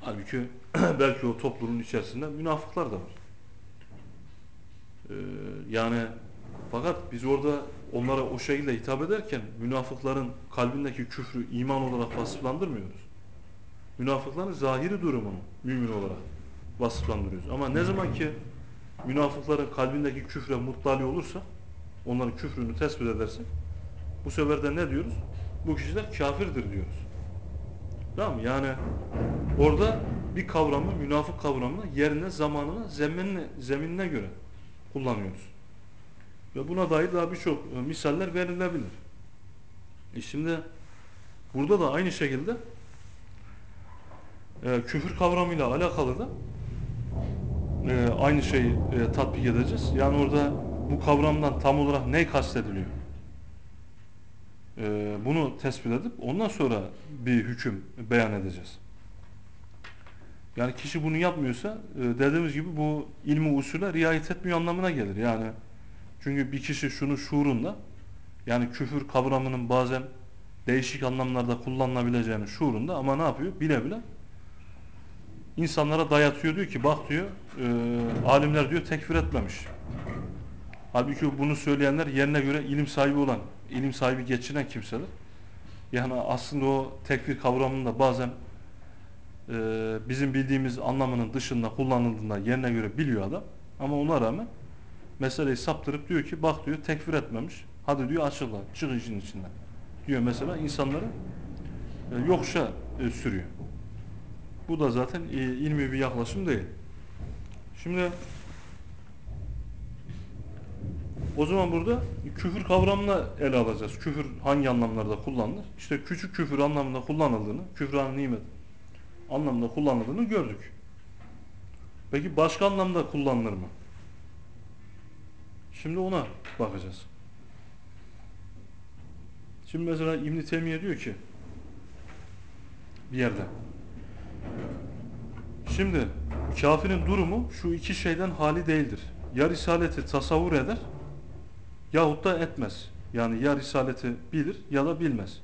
Halbuki belki o toplumun içerisinde münafıklar da var. Ee, yani fakat biz orada onlara o şekilde hitap ederken münafıkların kalbindeki küfrü iman olarak vasıflandırmıyoruz. Münafıkların zahiri durumunu mümin olarak vasıflandırıyoruz. Ama ne zaman ki münafıkların kalbindeki küfre muttali olursa onların küfrünü tespit edersek bu sefer de ne diyoruz? Bu kişiler kafirdir diyoruz. Tamam mı? Yani orada bir kavramı, münafık kavramını yerine, zamanına, zeminine, zeminine göre kullanıyoruz. Ve buna dair daha birçok e, misaller verilebilir. E şimdi burada da aynı şekilde e, küfür kavramıyla alakalı da e, aynı şeyi e, tatbik edeceğiz. Yani orada bu kavramdan tam olarak ne kastediliyor? E, bunu tespit edip ondan sonra bir hüküm beyan edeceğiz. Yani kişi bunu yapmıyorsa e, dediğimiz gibi bu ilmi usule riayet etmiyor anlamına gelir. Yani çünkü bir kişi şunu şuurunda yani küfür kavramının bazen değişik anlamlarda kullanılabileceğini şuurunda ama ne yapıyor? Bile bile insanlara dayatıyor diyor ki bak diyor e, alimler diyor tekfir etmemiş. Halbuki bunu söyleyenler yerine göre ilim sahibi olan, ilim sahibi geçinen kimseler. Yani aslında o tekfir kavramında bazen e, bizim bildiğimiz anlamının dışında kullanıldığında yerine göre biliyor adam. Ama ona rağmen meseleyi saptırıp diyor ki bak diyor tekfir etmemiş. Hadi diyor açıkla çık işin içinden. Diyor mesela insanları e, yokuşa e, sürüyor. Bu da zaten e, ilmi bir yaklaşım değil. Şimdi o zaman burada küfür kavramını ele alacağız. Küfür hangi anlamlarda kullanılır? İşte küçük küfür anlamında kullanıldığını, küfran nimet anlamında kullanıldığını gördük. Peki başka anlamda kullanılır mı? Şimdi ona bakacağız. Şimdi mesela İbn Teymiye diyor ki bir yerde Şimdi kafirin durumu şu iki şeyden hali değildir. Ya risaleti tasavvur eder yahut da etmez. Yani ya risaleti bilir ya da bilmez.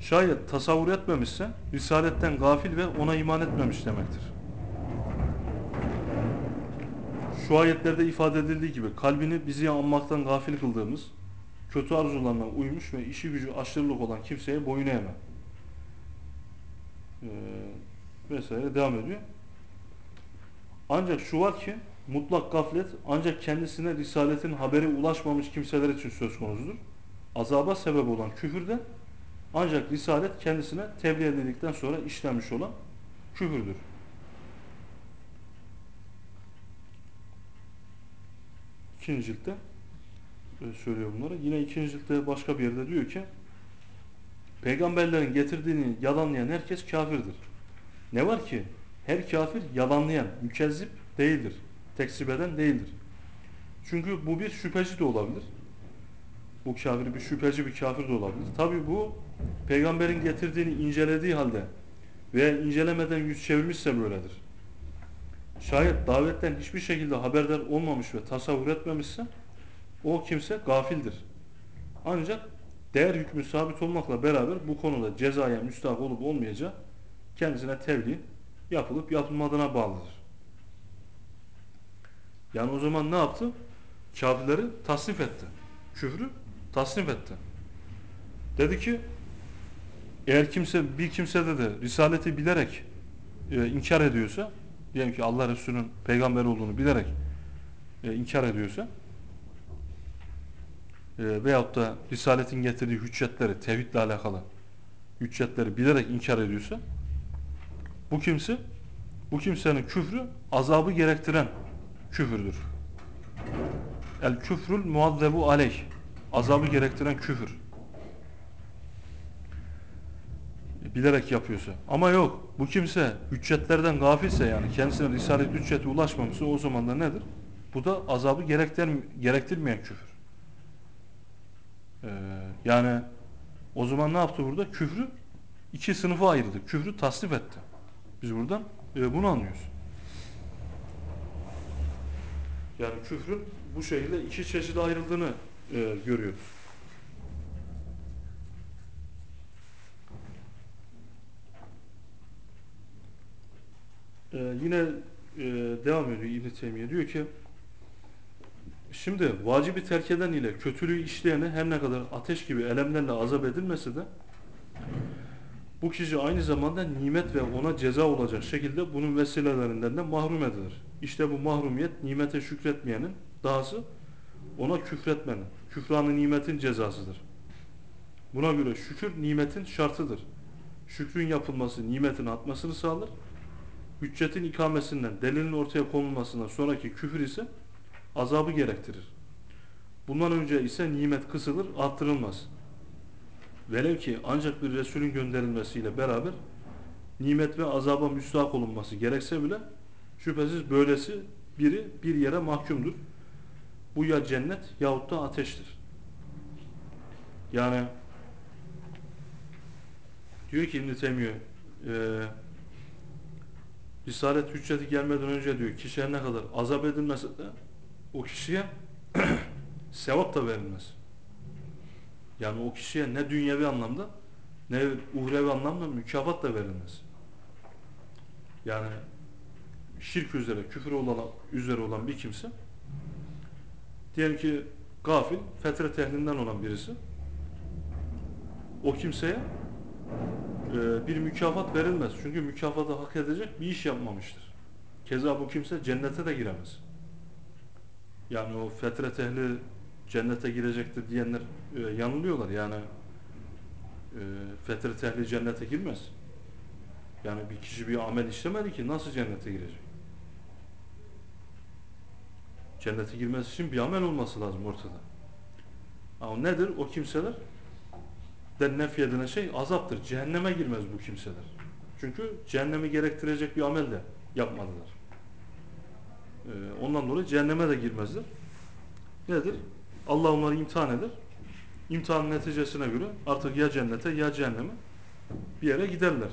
Şayet tasavvur etmemişse risaletten gafil ve ona iman etmemiş demektir. Şu ayetlerde ifade edildiği gibi kalbini bizi anmaktan gafil kıldığımız, kötü arzularına uymuş ve işi gücü aşırılık olan kimseye boyun eğme. Ee, vesaire devam ediyor. Ancak şu var ki mutlak gaflet ancak kendisine risaletin haberi ulaşmamış kimseler için söz konusudur. Azaba sebep olan küfürde ancak risalet kendisine tebliğ edildikten sonra işlenmiş olan küfürdür. İkinci ciltte söylüyor bunları. Yine ikinci ciltte başka bir yerde diyor ki peygamberlerin getirdiğini yalanlayan herkes kafirdir. Ne var ki her kafir yalanlayan, mükezzip değildir. Tekzip eden değildir. Çünkü bu bir şüpheci de olabilir. Bu kafir bir şüpheci bir kafir de olabilir. Tabi bu peygamberin getirdiğini incelediği halde veya incelemeden yüz çevirmişse böyledir. Şayet davetten hiçbir şekilde haberdar olmamış ve tasavvur etmemişse o kimse gafildir. Ancak değer hükmü sabit olmakla beraber bu konuda cezaya müstahak olup olmayacağı kendisine tebliğ yapılıp yapılmadığına bağlıdır. Yani o zaman ne yaptı? Kafirleri tasnif etti. Küfrü tasnif etti. Dedi ki eğer kimse bir kimse de risaleti bilerek e, inkar ediyorsa diyelim ki Allah Resulü'nün peygamber olduğunu bilerek e, inkar ediyorsa e, veyahut da risaletin getirdiği hüccetleri tevhidle alakalı hüccetleri bilerek inkar ediyorsa bu kimse bu kimsenin küfrü azabı gerektiren küfürdür. El küfrül muazzebu aleyh azabı gerektiren küfür. Bilerek yapıyorsa. Ama yok. Bu kimse hüccetlerden gafilse yani kendisine risalet hücceti ulaşmamışsa o zaman da nedir? Bu da azabı gerektir, gerektirmeyen küfür. Ee, yani o zaman ne yaptı burada? Küfrü iki sınıfa ayırdı. Küfrü tasnif etti. Biz buradan e, bunu anlıyoruz. Yani küfrün bu şekilde iki çeşide ayrıldığını e, görüyoruz. Ee, yine e, devam ediyor İbn-i Teymiye diyor ki şimdi vacibi terk eden ile kötülüğü işleyene her ne kadar ateş gibi elemlerle azap edilmese de bu kişi aynı zamanda nimet ve ona ceza olacak şekilde bunun vesilelerinden de mahrum edilir. İşte bu mahrumiyet nimete şükretmeyenin dahası ona küfretmenin, küfranı nimetin cezasıdır. Buna göre şükür nimetin şartıdır. Şükrün yapılması nimetin atmasını sağlar. Hüccetin ikamesinden, delilin ortaya konulmasından sonraki küfür ise azabı gerektirir. Bundan önce ise nimet kısılır, arttırılmaz. Velev ki ancak bir Resulün gönderilmesiyle beraber nimet ve azaba müstahak olunması gerekse bile şüphesiz böylesi biri bir yere mahkumdur. Bu ya cennet yahut da ateştir. Yani diyor ki İbn-i Teymiye e, Risalet hücceti gelmeden önce diyor kişiye ne kadar azap edilmese de o kişiye sevap da verilmez. Yani o kişiye ne dünyevi anlamda ne uhrevi anlamda mükafat da verilmez. Yani şirk üzere, küfür olan, üzere olan bir kimse diyelim ki gafil, fetret ehlinden olan birisi o kimseye e, bir mükafat verilmez. Çünkü mükafatı hak edecek bir iş yapmamıştır. Keza bu kimse cennete de giremez. Yani o fetret ehli cennete girecektir diyenler e, yanılıyorlar. Yani e, fetret ehli cennete girmez. Yani bir kişi bir amel işlemedi ki nasıl cennete girecek? Cennete girmesi için bir amel olması lazım ortada. Ama nedir? O kimseler den nef edilen şey azaptır. Cehenneme girmez bu kimseler. Çünkü cehennemi gerektirecek bir amel de yapmadılar. Ee, ondan dolayı cehenneme de girmezler. Nedir? Allah onları imtihan eder. İmtihanın neticesine göre artık ya cennete ya cehenneme bir yere giderler.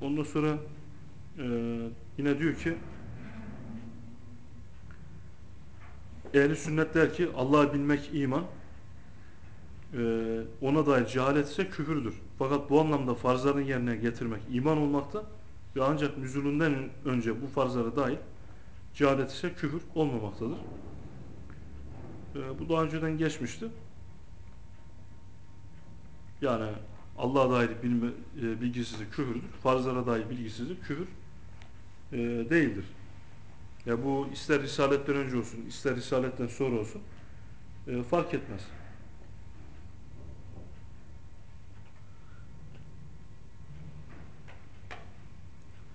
Ondan sonra e, yine diyor ki Ehli sünnet der ki Allah'ı bilmek iman e, ona dair cehalet ise küfürdür. Fakat bu anlamda farzların yerine getirmek iman olmakta ve ancak nüzulünden önce bu farzlara dair cehalet ise küfür olmamaktadır. E, bu daha önceden geçmişti. Yani Allah'a dair bilme, e, bilgisizlik küfürdür. Farzlara dair bilgisizlik küfür değildir. Ya bu ister risaletten önce olsun, ister risaletten sonra olsun e, fark etmez.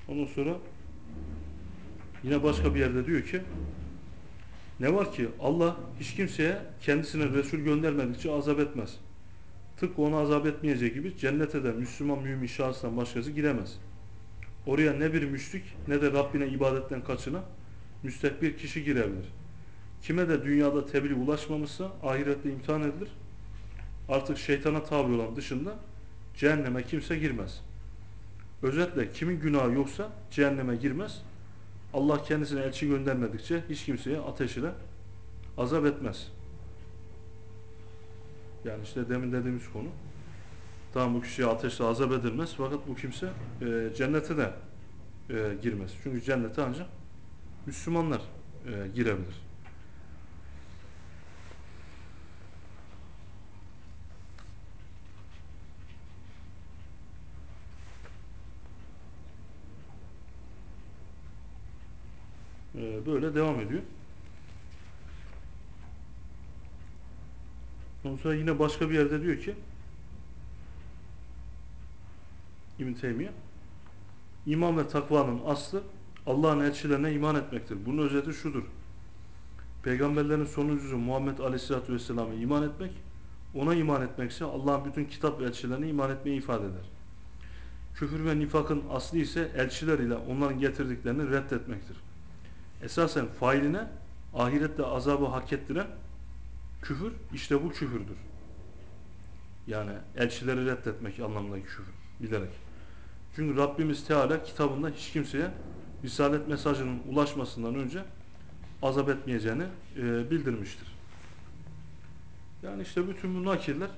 Ondan sonra yine başka bir yerde diyor ki ne var ki Allah hiç kimseye kendisine Resul göndermedikçe azap etmez. Tıpkı onu azap etmeyecek gibi cennete de Müslüman mümin şahıstan başkası giremez. Oraya ne bir müşrik ne de Rabbine ibadetten kaçına müstekbir kişi girebilir. Kime de dünyada tebliğ ulaşmamışsa ahirette imtihan edilir. Artık şeytana tabi olan dışında cehenneme kimse girmez. Özetle kimin günahı yoksa cehenneme girmez. Allah kendisine elçi göndermedikçe hiç kimseye ateş ile azap etmez. Yani işte demin dediğimiz konu. Tamam bu kişiye ateşle azap edilmez fakat bu kimse e, cennete de e, girmez. Çünkü cennete ancak Müslümanlar e, girebilir. E, böyle devam ediyor. Ondan sonra yine başka bir yerde diyor ki İbn Teymiye İman ve takvanın aslı Allah'ın elçilerine iman etmektir. Bunun özeti şudur. Peygamberlerin sonuncusu Muhammed Aleyhisselatü Vesselam'a iman etmek, ona iman etmekse Allah'ın bütün kitap ve elçilerine iman etmeyi ifade eder. Küfür ve nifakın aslı ise elçiler ile onların getirdiklerini reddetmektir. Esasen failine ahirette azabı hak ettiren küfür işte bu küfürdür. Yani elçileri reddetmek anlamındaki küfür bilerek. Çünkü Rabbimiz Teala kitabında hiç kimseye Risalet mesajının ulaşmasından önce azap etmeyeceğini e, bildirmiştir. Yani işte bütün bu nakiller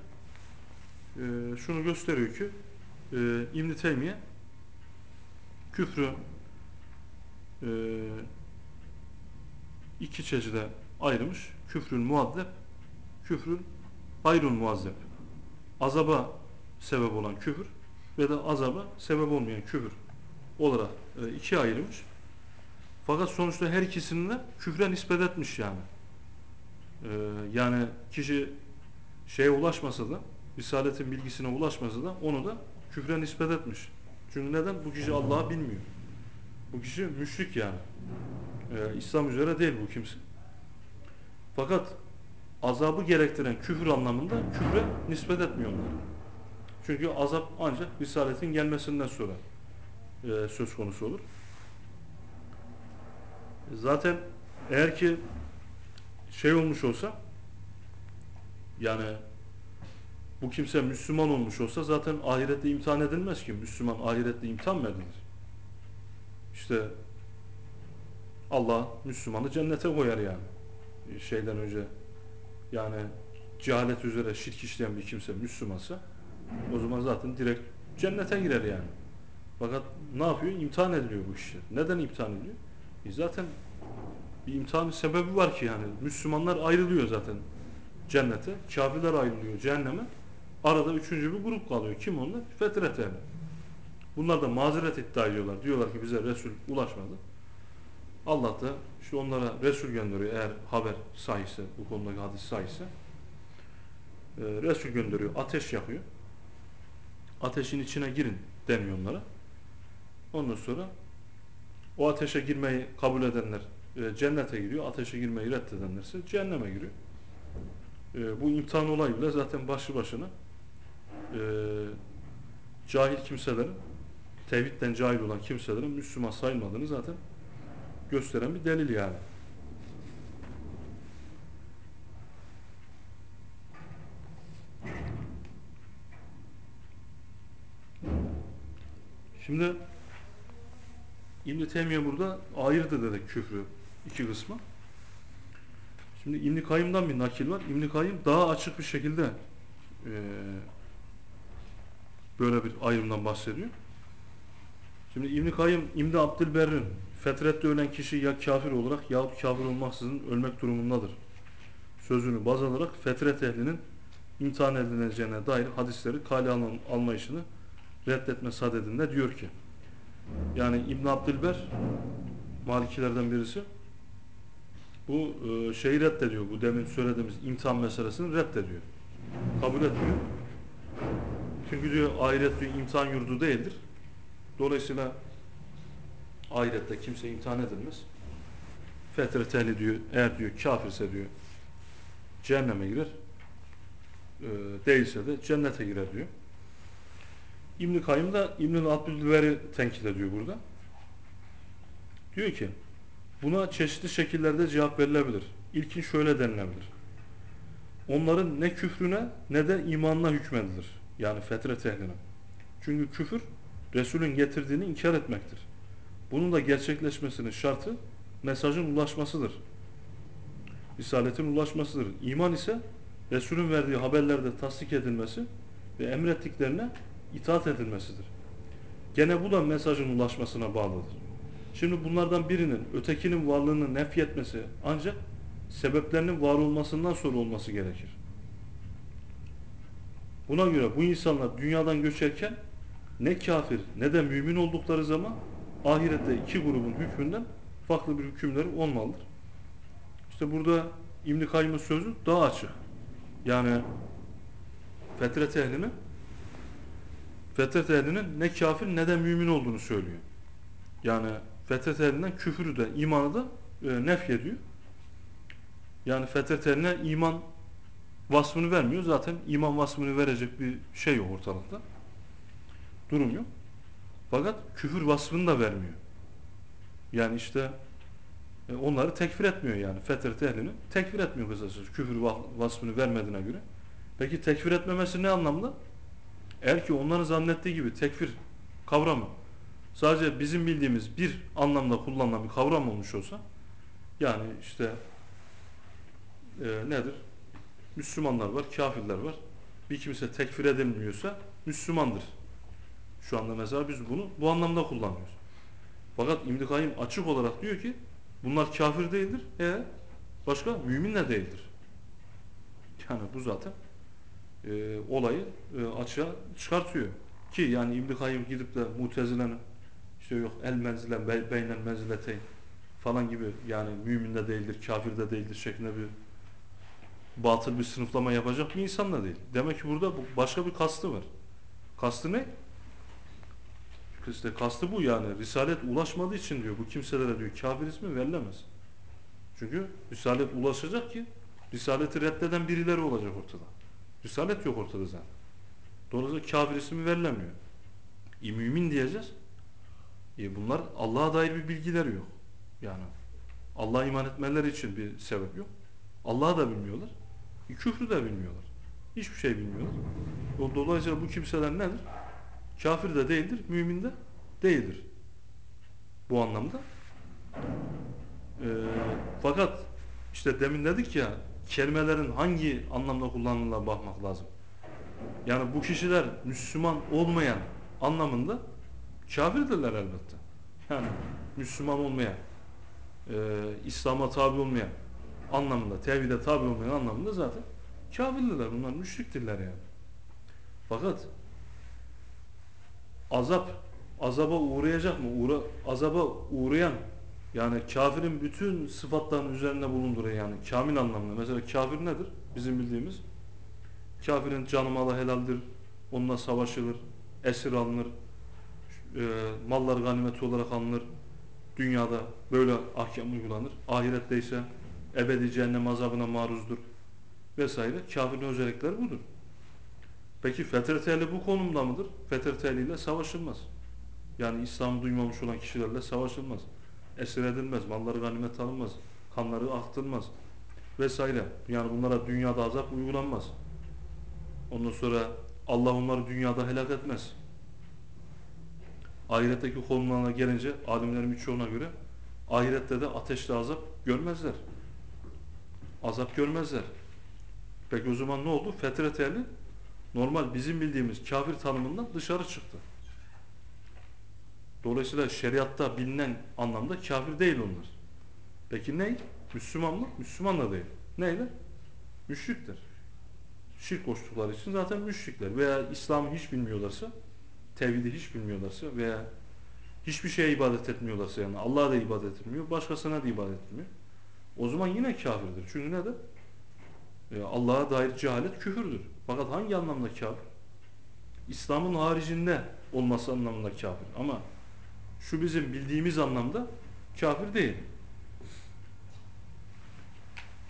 e, şunu gösteriyor ki e, İbn-i Teymiye küfrü e, iki çeşide ayrılmış. Küfrün muaddep, küfrün hayrun muazzep. Azaba sebep olan küfür ve de azaba sebep olmayan küfür olarak e, ikiye ayırmış. Fakat sonuçta her ikisini de küfre nispet etmiş yani. E, yani kişi şeye ulaşmasa da Risaletin bilgisine ulaşmasa da onu da küfre nispet etmiş. Çünkü neden? Bu kişi Allah'ı bilmiyor. Bu kişi müşrik yani. Ee, İslam üzere değil bu kimse. Fakat azabı gerektiren küfür anlamında küfre nispet etmiyorlar. Çünkü azap ancak Risaletin gelmesinden sonra e, söz konusu olur. Zaten eğer ki şey olmuş olsa yani bu kimse Müslüman olmuş olsa zaten ahirette imtihan edilmez ki. Müslüman ahirette imtihan mı edilir? İşte Allah Müslümanı cennete koyar yani. Şeyden önce yani cehalet üzere şirk işleyen bir kimse Müslümansa o zaman zaten direkt cennete girer yani. Fakat ne yapıyor? İmtihan ediliyor bu işler. Neden imtihan ediliyor? E zaten bir imtihanın sebebi var ki yani Müslümanlar ayrılıyor zaten cennete, kafirler ayrılıyor cehenneme. Arada üçüncü bir grup kalıyor. Kim onlar? Fetret ehli. Bunlar da mazeret iddia ediyorlar. Diyorlar ki bize Resul ulaşmadı. Allah da işte onlara Resul gönderiyor eğer haber sahihse, bu konudaki hadis sahihse. E, Resul gönderiyor, ateş yakıyor. Ateşin içine girin deniyor onlara. Ondan sonra o ateşe girmeyi kabul edenler e, cennete giriyor, ateşe girmeyi reddedenlerse cehenneme giriyor. E, bu imtihan olayı bile zaten başlı başına e, cahil kimselerin, tevhidden cahil olan kimselerin Müslüman sayılmadığını zaten gösteren bir delil yani. Şimdi İbn Teymiye burada ayırdı dedik küfrü iki kısma. Şimdi İbn Kayyım'dan bir nakil var. İbn Kayyım daha açık bir şekilde e, böyle bir ayrımdan bahsediyor. Şimdi İbn Kayyım İbn Abdülberr'in fetrette ölen kişi ya kafir olarak yahut kafir olmaksızın ölmek durumundadır. Sözünü baz alarak fetret ehlinin imtihan edileceğine dair hadisleri kale alma, almayışını reddetme sadedinde diyor ki yani İbn Abdülber Malikilerden birisi bu e, şeyi reddediyor. Bu demin söylediğimiz imtihan meselesini reddediyor. Kabul etmiyor. Çünkü diyor ahiret diyor imtihan yurdu değildir. Dolayısıyla ahirette kimse imtihan edilmez. Fetret ehli diyor eğer diyor kafirse diyor cehenneme girer. E, değilse de cennete girer diyor. İbn-i Kayyım da İbn-i Abdülver'i tenkit ediyor burada. Diyor ki buna çeşitli şekillerde cevap verilebilir. İlkin şöyle denilebilir. Onların ne küfrüne ne de imanına hükmedilir. Yani fetret ehline. Çünkü küfür Resulün getirdiğini inkar etmektir. Bunun da gerçekleşmesinin şartı mesajın ulaşmasıdır. Risaletin ulaşmasıdır. İman ise Resulün verdiği haberlerde tasdik edilmesi ve emrettiklerine itaat edilmesidir. Gene bu da mesajın ulaşmasına bağlıdır. Şimdi bunlardan birinin ötekinin varlığını nefyetmesi ancak sebeplerinin var olmasından sonra olması gerekir. Buna göre bu insanlar dünyadan göçerken ne kafir ne de mümin oldukları zaman ahirette iki grubun hükmünden farklı bir hükümleri olmalıdır. İşte burada İbn-i sözü daha açık. Yani fetret ehlinin fetret ehlinin ne kafir ne de mümin olduğunu söylüyor. Yani fetret ehlinden küfürü de imanı da e, nef ediyor. Yani fetret ehline iman vasfını vermiyor. Zaten iman vasfını verecek bir şey yok ortalıkta. Durum yok. Fakat küfür vasfını da vermiyor. Yani işte e, onları tekfir etmiyor yani. Fetret ehlini tekfir etmiyor kısacası. Küfür vasfını vermediğine göre. Peki tekfir etmemesi ne anlamda? Eğer ki onların zannettiği gibi tekfir kavramı sadece bizim bildiğimiz bir anlamda kullanılan bir kavram olmuş olsa yani işte e, nedir? Müslümanlar var, kafirler var. Bir kimse tekfir edilmiyorsa Müslümandır. Şu anda mesela biz bunu bu anlamda kullanıyoruz. Fakat İbn-i Kayyım açık olarak diyor ki bunlar kafir değildir. E başka mümin de değildir. Yani bu zaten e, olayı e, açığa çıkartıyor. Ki yani İbn-i Kayyım gidip de mutezilenin işte yok el menzile be, beynel menzileteyn falan gibi yani mümin de değildir, kafir de değildir şeklinde bir batıl bir sınıflama yapacak bir insan da değil. Demek ki burada başka bir kastı var. Kastı ne? İşte kastı bu yani. Risalet ulaşmadığı için diyor bu kimselere diyor kafir ismi verilemez. Çünkü Risalet ulaşacak ki Risaleti reddeden birileri olacak ortada. Risalet yok ortada zaten. Dolayısıyla kafir ismi verilemiyor. E, mümin diyeceğiz. E, bunlar Allah'a dair bir bilgileri yok. Yani Allah'a iman etmeleri için bir sebep yok. Allah'ı da bilmiyorlar. E, küfrü de bilmiyorlar. Hiçbir şey bilmiyorlar. Dolayısıyla bu kimseler nedir? Kafir de değildir, mümin de değildir. Bu anlamda. E, fakat işte demin dedik ya kelimelerin hangi anlamda kullanıldığına bakmak lazım. Yani bu kişiler Müslüman olmayan anlamında Kafirdirler elbette. Yani Müslüman olmayan, e, İslam'a tabi olmayan anlamında, tevhide tabi olmayan anlamında zaten kafirdirler. Bunlar müşriktirler yani. Fakat azap, azaba uğrayacak mı? Uğra, azaba uğrayan yani kafirin bütün sıfatlarının üzerinde bulunduruyor yani kamil anlamda. Mesela kafir nedir? Bizim bildiğimiz kafirin canı malı helaldir, onunla savaşılır, esir alınır, e, mallar ganimeti olarak alınır, dünyada böyle ahkam uygulanır. Ahirette ise ebedi cehennem azabına maruzdur vesaire. Kafirin özellikleri budur. Peki fetret ehli bu konumda mıdır? Fetret ehliyle savaşılmaz. Yani İslam'ı duymamış olan kişilerle savaşılmaz. Esir edilmez, malları ganimet alınmaz, kanları aktılmaz vesaire. Yani bunlara dünyada azap uygulanmaz. Ondan sonra Allah onları dünyada helak etmez. Ahiretteki konumlarına gelince alimlerin birçoğuna göre ahirette de ateşli azap görmezler. Azap görmezler. Peki o zaman ne oldu? Fetret ehli normal bizim bildiğimiz kafir tanımından dışarı çıktı. Dolayısıyla şeriatta bilinen anlamda kafir değil onlar. Peki ne? Müslüman mı? Müslüman da değil. Neyle? Müşriktir. Şirk koştukları için zaten müşrikler. Veya İslam'ı hiç bilmiyorlarsa, tevhidi hiç bilmiyorlarsa veya hiçbir şeye ibadet etmiyorlarsa yani Allah'a da ibadet etmiyor, başkasına da ibadet etmiyor. O zaman yine kafirdir. Çünkü nedir? E, Allah'a dair cehalet küfürdür. Fakat hangi anlamda kafir? İslam'ın haricinde olması anlamında kafir. Ama şu bizim bildiğimiz anlamda kafir değil.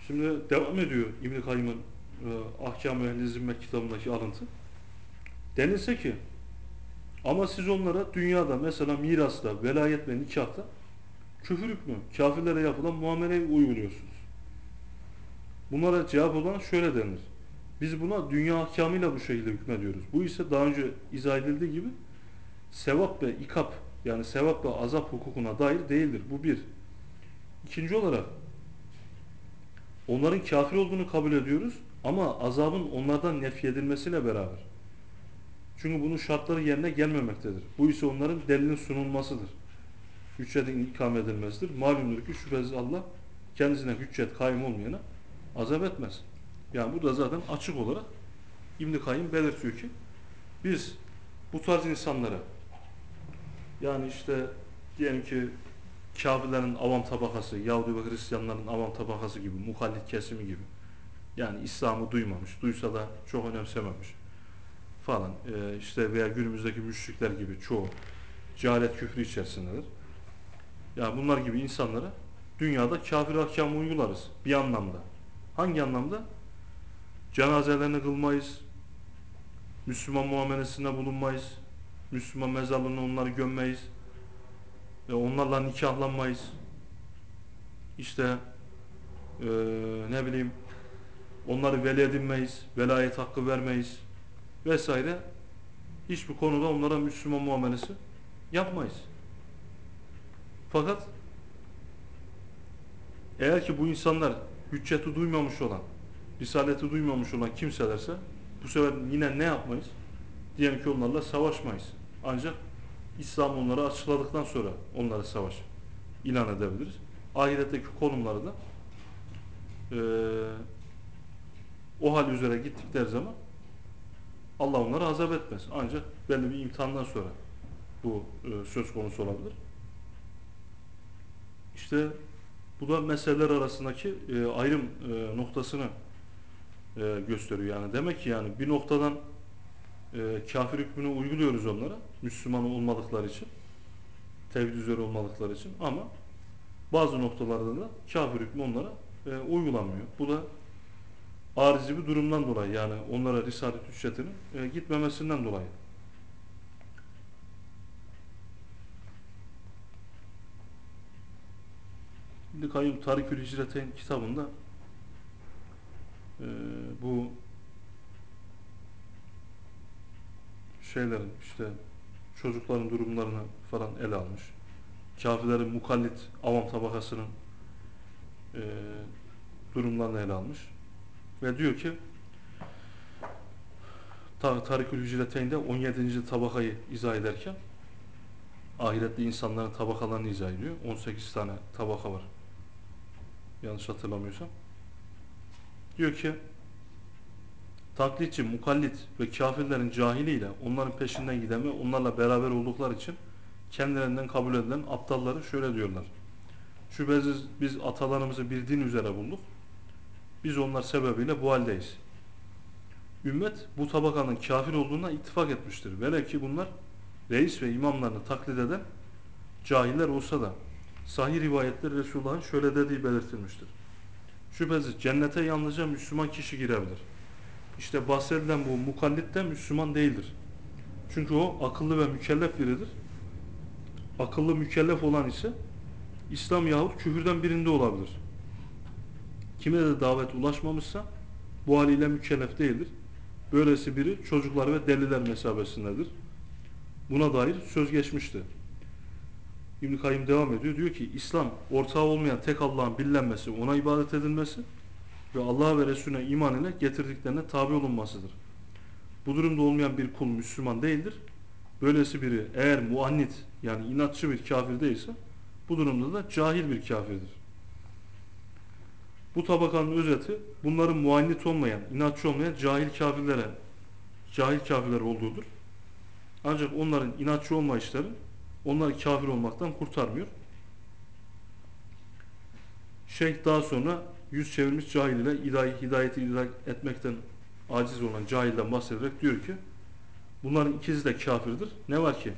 Şimdi devam ediyor İbn-i Kayyım'ın e, Ahkam-ı Ehl-i kitabındaki alıntı. Denilse ki ama siz onlara dünyada mesela mirasta, velayet ve nikahta küfür hükmü, kafirlere yapılan muameleyi uyguluyorsunuz. Bunlara cevap olan şöyle denir. Biz buna dünya ahkamıyla bu şekilde hükmediyoruz. Bu ise daha önce izah edildiği gibi sevap ve ikap yani sevap ve azap hukukuna dair değildir. Bu bir. İkinci olarak onların kafir olduğunu kabul ediyoruz ama azabın onlardan nefy edilmesiyle beraber. Çünkü bunun şartları yerine gelmemektedir. Bu ise onların delilin sunulmasıdır. Hüccetin ikame edilmesidir. Malumdur ki şüphesiz Allah kendisine hüccet kaim olmayana azap etmez. Yani bu da zaten açık olarak İbn-i Kayyım belirtiyor ki biz bu tarz insanlara yani işte diyelim ki kafirlerin avam tabakası, Yahudi ve Hristiyanların avam tabakası gibi, muhallit kesimi gibi yani İslam'ı duymamış, duysa da çok önemsememiş falan ee, işte veya günümüzdeki müşrikler gibi çoğu cehalet küfrü içerisindedir. Yani bunlar gibi insanlara dünyada kafir ahkamı uygularız bir anlamda. Hangi anlamda? Cenazelerini kılmayız, Müslüman muamelesinde bulunmayız, Müslüman mezarlığına onları gömmeyiz ve onlarla nikahlanmayız. İşte ee, ne bileyim onları veli edinmeyiz, velayet hakkı vermeyiz vesaire. Hiçbir konuda onlara Müslüman muamelesi yapmayız. Fakat eğer ki bu insanlar hücceti duymamış olan, risaleti duymamış olan kimselerse bu sefer yine ne yapmayız? Diyelim ki onlarla savaşmayız. Ancak İslam onları açıkladıktan sonra onlara savaş ilan edebiliriz. Ahiretteki konumları da e, o hal üzere gittikleri zaman Allah onları azap etmez. Ancak belli bir imtihandan sonra bu e, söz konusu olabilir. İşte bu da meseleler arasındaki e, ayrım e, noktasını e, gösteriyor. Yani demek ki yani bir noktadan e, kafir hükmünü uyguluyoruz onlara. Müslüman olmadıkları için. Tevhid üzere olmadıkları için. Ama bazı noktalarda da kafir hükmü onlara e, uygulanmıyor. Bu da arizi bir durumdan dolayı yani onlara risalet hüccetinin e, gitmemesinden dolayı. İbn-i Kayyum Tarikül Hicreteyn kitabında e, bu şeylerin işte çocukların durumlarını falan ele almış. Kafirlerin mukallit avam tabakasının e, durumlarını ele almış. Ve diyor ki Tarikül Hicreteyn'de 17. tabakayı izah ederken ahirette insanların tabakalarını izah ediyor. 18 tane tabaka var. Yanlış hatırlamıyorsam. Diyor ki taklitçi, mukallit ve kafirlerin cahiliyle onların peşinden giden ve onlarla beraber oldukları için kendilerinden kabul edilen aptalları şöyle diyorlar. Şüphesiz biz atalarımızı bir din üzere bulduk. Biz onlar sebebiyle bu haldeyiz. Ümmet bu tabakanın kafir olduğuna ittifak etmiştir. Velev ki bunlar reis ve imamlarını taklit eden cahiller olsa da sahih rivayetler Resulullah'ın şöyle dediği belirtilmiştir. Şüphesiz cennete yalnızca Müslüman kişi girebilir. İşte bahsedilen bu mukallit de Müslüman değildir. Çünkü o akıllı ve mükellef biridir. Akıllı mükellef olan ise İslam yahut küfürden birinde olabilir. Kime de davet ulaşmamışsa bu haliyle mükellef değildir. Böylesi biri çocuklar ve deliler mesabesindedir. Buna dair söz geçmişti. İbn Kayyim devam ediyor. Diyor ki İslam ortağı olmayan tek Allah'ın bilinmesi, ona ibadet edilmesi ve Allah ve Resulüne iman ile getirdiklerine tabi olunmasıdır. Bu durumda olmayan bir kul Müslüman değildir. Böylesi biri eğer muannit yani inatçı bir kafir değilse bu durumda da cahil bir kafirdir. Bu tabakanın özeti bunların muannit olmayan, inatçı olmayan cahil kafirlere cahil kafirler olduğudur. Ancak onların inatçı olmayışları onları kafir olmaktan kurtarmıyor. Şeyh daha sonra yüz çevirmiş cahil ile hidayet, hidayeti idrak etmekten aciz olan cahilden bahsederek diyor ki bunların ikisi de kafirdir. Ne var ki?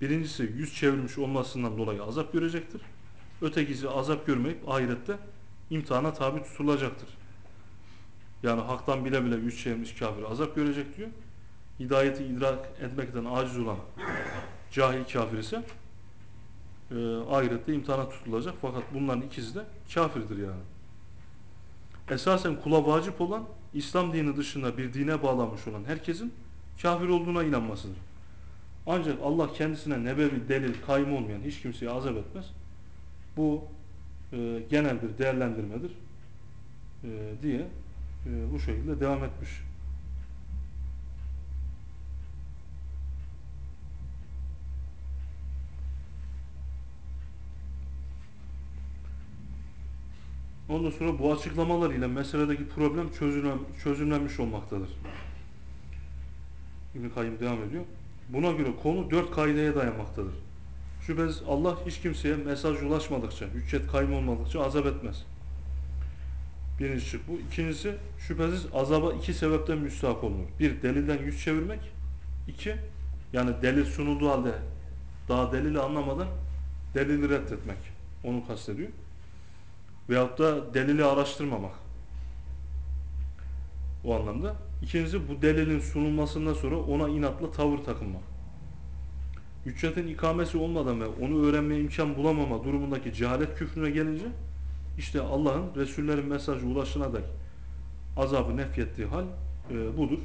Birincisi yüz çevirmiş olmasından dolayı azap görecektir. Ötekisi azap görmeyip ahirette imtihana tabi tutulacaktır. Yani haktan bile bile yüz çevirmiş kafir azap görecek diyor. Hidayeti idrak etmekten aciz olan cahil kafir ise e, ahirette imtihana tutulacak. Fakat bunların ikisi de kafirdir yani. Esasen kula vacip olan İslam dini dışında bir dine bağlanmış olan herkesin kafir olduğuna inanmasıdır. Ancak Allah kendisine nebevi, delil, kayım olmayan hiç kimseye azap etmez. Bu e, genel bir değerlendirmedir e, diye e, bu şekilde devam etmiş. Ondan sonra bu açıklamalar ile meseledeki problem çözülmem, çözümlenmiş olmaktadır. İbn-i Kayyum devam ediyor. Buna göre konu dört kaideye dayanmaktadır. Şüphesiz Allah hiç kimseye mesaj ulaşmadıkça, hüccet kaym olmadıkça azap etmez. Birincisi bu. İkincisi şüphesiz azaba iki sebepten müstahak olunur. Bir, delilden yüz çevirmek. İki, yani delil sunulduğu halde daha delili anlamadan delili reddetmek. Onu kastediyor. Veyahut da delili araştırmamak. O anlamda. İkincisi bu delilin sunulmasından sonra ona inatla tavır takınmak. Hüccetin ikamesi olmadan ve onu öğrenmeye imkan bulamama durumundaki cehalet küfrüne gelince işte Allah'ın Resullerin mesajı ulaşına dek azabı nefyettiği hal e, budur.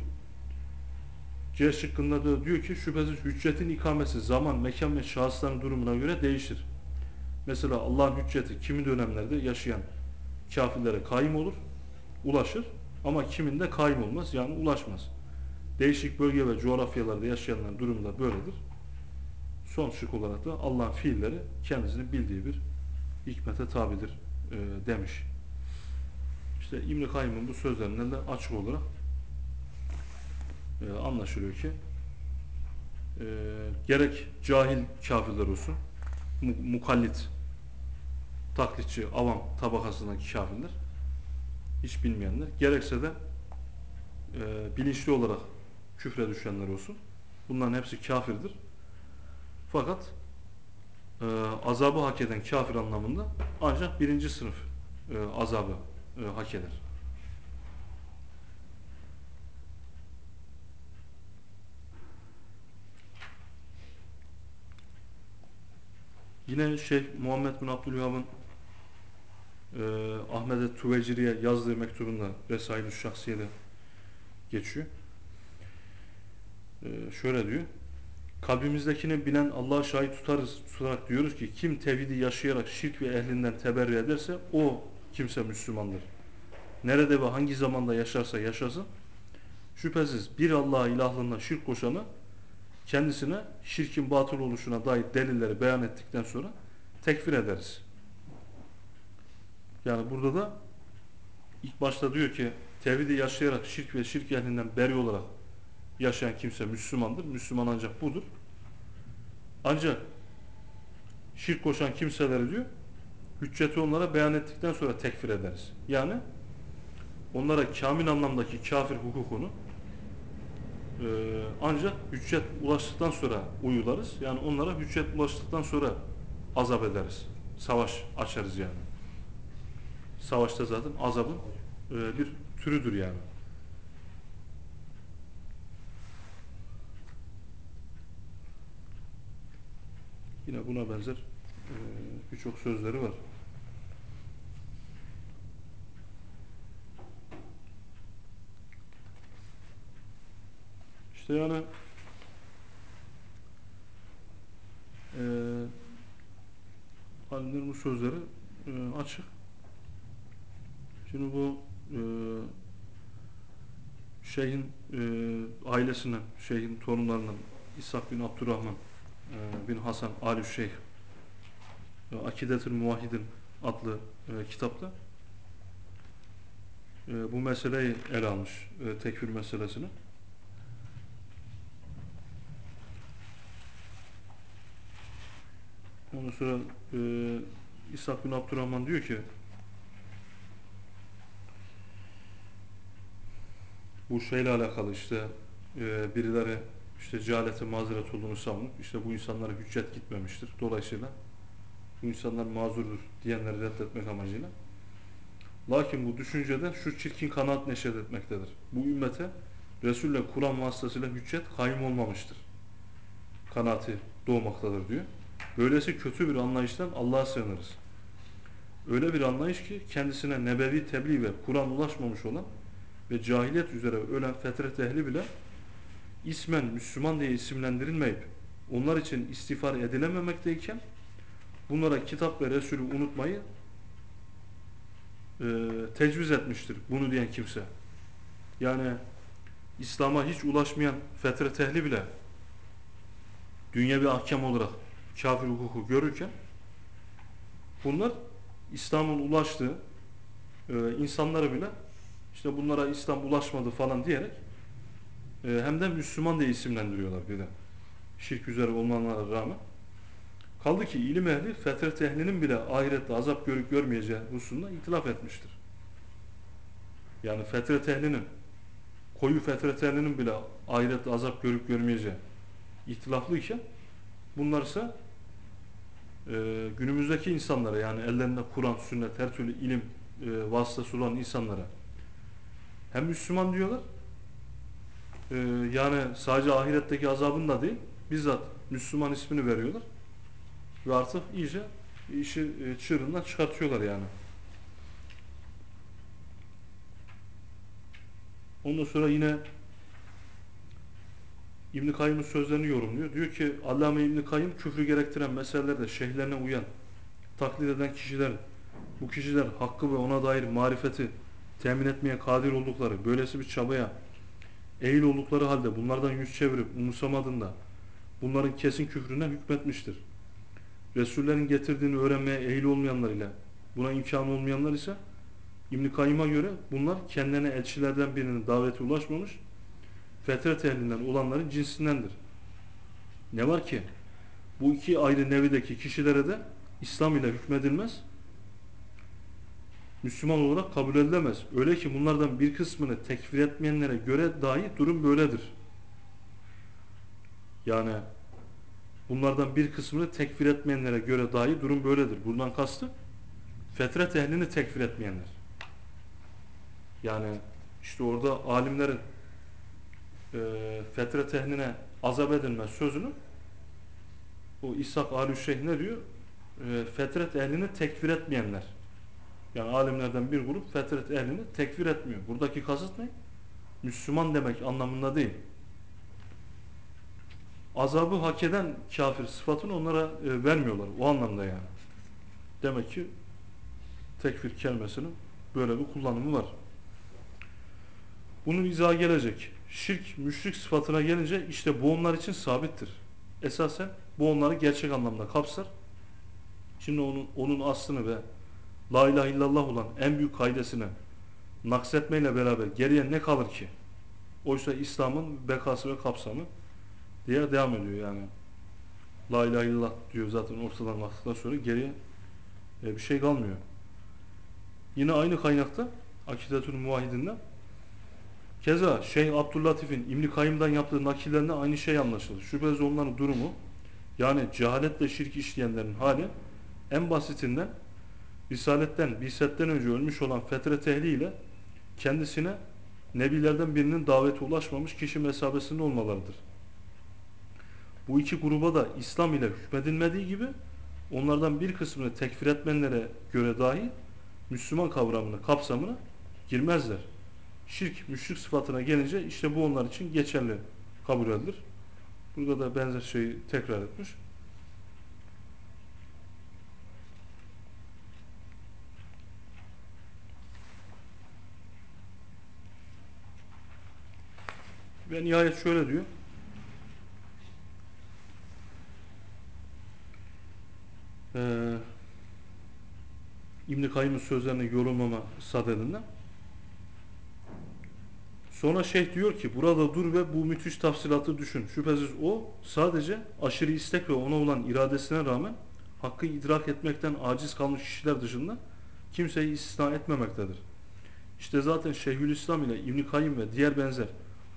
C şıkkında da diyor ki şüphesiz hüccetin ikamesi zaman, mekan ve şahısların durumuna göre değişir. Mesela Allah'ın hücceti kimi dönemlerde yaşayan kafirlere kaim olur, ulaşır ama kiminde kaim olmaz yani ulaşmaz. Değişik bölge ve coğrafyalarda yaşayanların durumu da böyledir. Son şık olarak da Allah'ın fiilleri kendisini bildiği bir hikmete tabidir e, demiş. İşte İbn-i Kayyum'un bu sözlerinden de açık olarak e, anlaşılıyor ki e, gerek cahil kafirler olsun mu, mukallit taklitçi, avam tabakasındaki kafirler hiç bilmeyenler. Gerekse de e, bilinçli olarak küfre düşenler olsun. Bunların hepsi kafirdir. Fakat e, azabı hak eden kafir anlamında ancak birinci sınıf e, azabı e, hak eder. Yine Şeyh Muhammed bin Abdülvahab'ın e, Ahmet-i Tuveciri'ye yazdığı mektubunda Resail-i Şahsiye'de geçiyor. E, şöyle diyor. Kalbimizdekini bilen Allah'a şahit tutarız, tutarak diyoruz ki kim tevhidi yaşayarak şirk ve ehlinden teberri ederse o kimse Müslümandır. Nerede ve hangi zamanda yaşarsa yaşasın şüphesiz bir Allah'a ilahlığına şirk koşanı kendisine şirkin batıl oluşuna dair delilleri beyan ettikten sonra tekfir ederiz. Yani burada da ilk başta diyor ki tevhidi yaşayarak şirk ve şirk ehlinden beri olarak yaşayan kimse Müslümandır. Müslüman ancak budur. Ancak şirk koşan kimseleri diyor hücceti onlara beyan ettikten sonra tekfir ederiz. Yani onlara kamil anlamdaki kafir hukukunu e, ancak hüccet ulaştıktan sonra uyularız. Yani onlara hüccet ulaştıktan sonra azap ederiz. Savaş açarız yani. Savaşta zaten azabın e, bir türüdür yani. Yine buna benzer e, birçok sözleri var. İşte yani e, alimlerin bu sözleri e, açık. Şimdi bu e, şeyhin e, ailesinden, şeyhin torunlarından İshak bin Abdurrahman e, bin Hasan Ali Şeyh e, Akidetül Muvahhidin adlı e, kitapta e, bu meseleyi ele almış, e, tekfir meselesini. Ondan sonra e, İshak bin Abdurrahman diyor ki bu şeyle alakalı işte e, birileri işte cehalete mazeret olduğunu savunup işte bu insanlara hüccet gitmemiştir. Dolayısıyla bu insanlar mazurdur diyenleri reddetmek amacıyla. Lakin bu düşünceden şu çirkin kanaat neşet etmektedir. Bu ümmete Resul'le Kur'an vasıtasıyla hüccet kaym olmamıştır. Kanaati doğmaktadır diyor. Böylesi kötü bir anlayıştan Allah'a sığınırız. Öyle bir anlayış ki kendisine nebevi tebliğ ve Kur'an ulaşmamış olan ve cahiliyet üzere ölen fetret ehli bile ismen Müslüman diye isimlendirilmeyip onlar için istiğfar edilememekteyken bunlara kitap ve Resulü unutmayı e, tecviz etmiştir. Bunu diyen kimse. Yani İslam'a hiç ulaşmayan fetret ehli bile dünya bir ahkam olarak kafir hukuku görürken bunlar İslam'ın ulaştığı e, insanları bile işte bunlara İslam ulaşmadı falan diyerek e, hem de Müslüman diye isimlendiriyorlar bir de. Şirk üzere olmalarına rağmen. Kaldı ki ilim ehli fetret ehlinin bile ahirette azap görüp görmeyeceği hususunda itilaf etmiştir. Yani fetret ehlinin koyu fetret ehlinin bile ahirette azap görüp görmeyeceği ihtilaflıyken bunlar ise e, günümüzdeki insanlara yani ellerinde Kur'an, sünnet, her türlü ilim e, vasıtası olan insanlara hem Müslüman diyorlar e, yani sadece ahiretteki azabın da değil bizzat Müslüman ismini veriyorlar ve artık iyice işi e, çığırından çıkartıyorlar yani. Ondan sonra yine İbn Kayyım'ın sözlerini yorumluyor. Diyor ki Allame İbn Kayyım küfrü gerektiren meselelerde şeyhlerine uyan, taklit eden kişilerin bu kişiler hakkı ve ona dair marifeti temin etmeye kadir oldukları, böylesi bir çabaya eğil oldukları halde bunlardan yüz çevirip umursamadığında bunların kesin küfrüne hükmetmiştir. Resullerin getirdiğini öğrenmeye eğil olmayanlar ile buna imkan olmayanlar ise İbn-i Kayyım'a göre bunlar kendilerine elçilerden birinin daveti ulaşmamış fetret ehlinden olanların cinsindendir. Ne var ki bu iki ayrı nevideki kişilere de İslam ile hükmedilmez. Müslüman olarak kabul edilemez. Öyle ki bunlardan bir kısmını tekfir etmeyenlere göre dahi durum böyledir. Yani bunlardan bir kısmını tekfir etmeyenlere göre dahi durum böyledir. Bundan kastı fetret ehlini tekfir etmeyenler. Yani işte orada alimlerin e, fetret ehline azap edilmez sözünü o İshak Alüşşeyh ne diyor? E, fetret ehlini tekfir etmeyenler. Yani alimlerden bir grup fetret ehlini tekfir etmiyor. Buradaki kasıt ne? Müslüman demek anlamında değil. Azabı hak eden kafir sıfatını onlara e, vermiyorlar. O anlamda yani. Demek ki tekfir kelimesinin böyle bir kullanımı var. Bunun izahı gelecek. şirk, müşrik sıfatına gelince işte bu onlar için sabittir. Esasen bu onları gerçek anlamda kapsar. Şimdi onun, onun aslını ve La ilahe illallah olan en büyük kaidesini naksetmeyle beraber geriye ne kalır ki? Oysa İslam'ın bekası ve kapsamı diye devam ediyor yani. La ilahe illallah diyor zaten ortadan kalktıktan sonra geriye e, bir şey kalmıyor. Yine aynı kaynakta Akidetül Muvahhidinde Keza Şeyh Abdüllatif'in İbn Kayyım'dan yaptığı nakillerinde aynı şey anlaşılır. Şüphesiz onların durumu yani cehaletle şirk işleyenlerin hali en basitinden Risaletten, Bisetten önce ölmüş olan fetret ehliyle kendisine Nebilerden birinin davete ulaşmamış kişi mesabesinde olmalarıdır. Bu iki gruba da İslam ile hükmedilmediği gibi onlardan bir kısmını tekfir etmenlere göre dahi Müslüman kavramını, kapsamına girmezler. Şirk, müşrik sıfatına gelince işte bu onlar için geçerli kabul edilir. Burada da benzer şeyi tekrar etmiş. Ve nihayet şöyle diyor. Ee, İbn-i Kayyım'ın sözlerini yorumlama sadedinde. Sonra şeyh diyor ki burada dur ve bu müthiş tafsilatı düşün. Şüphesiz o sadece aşırı istek ve ona olan iradesine rağmen hakkı idrak etmekten aciz kalmış kişiler dışında kimseyi istisna etmemektedir. İşte zaten Şeyhülislam ile İbn Kayyım ve diğer benzer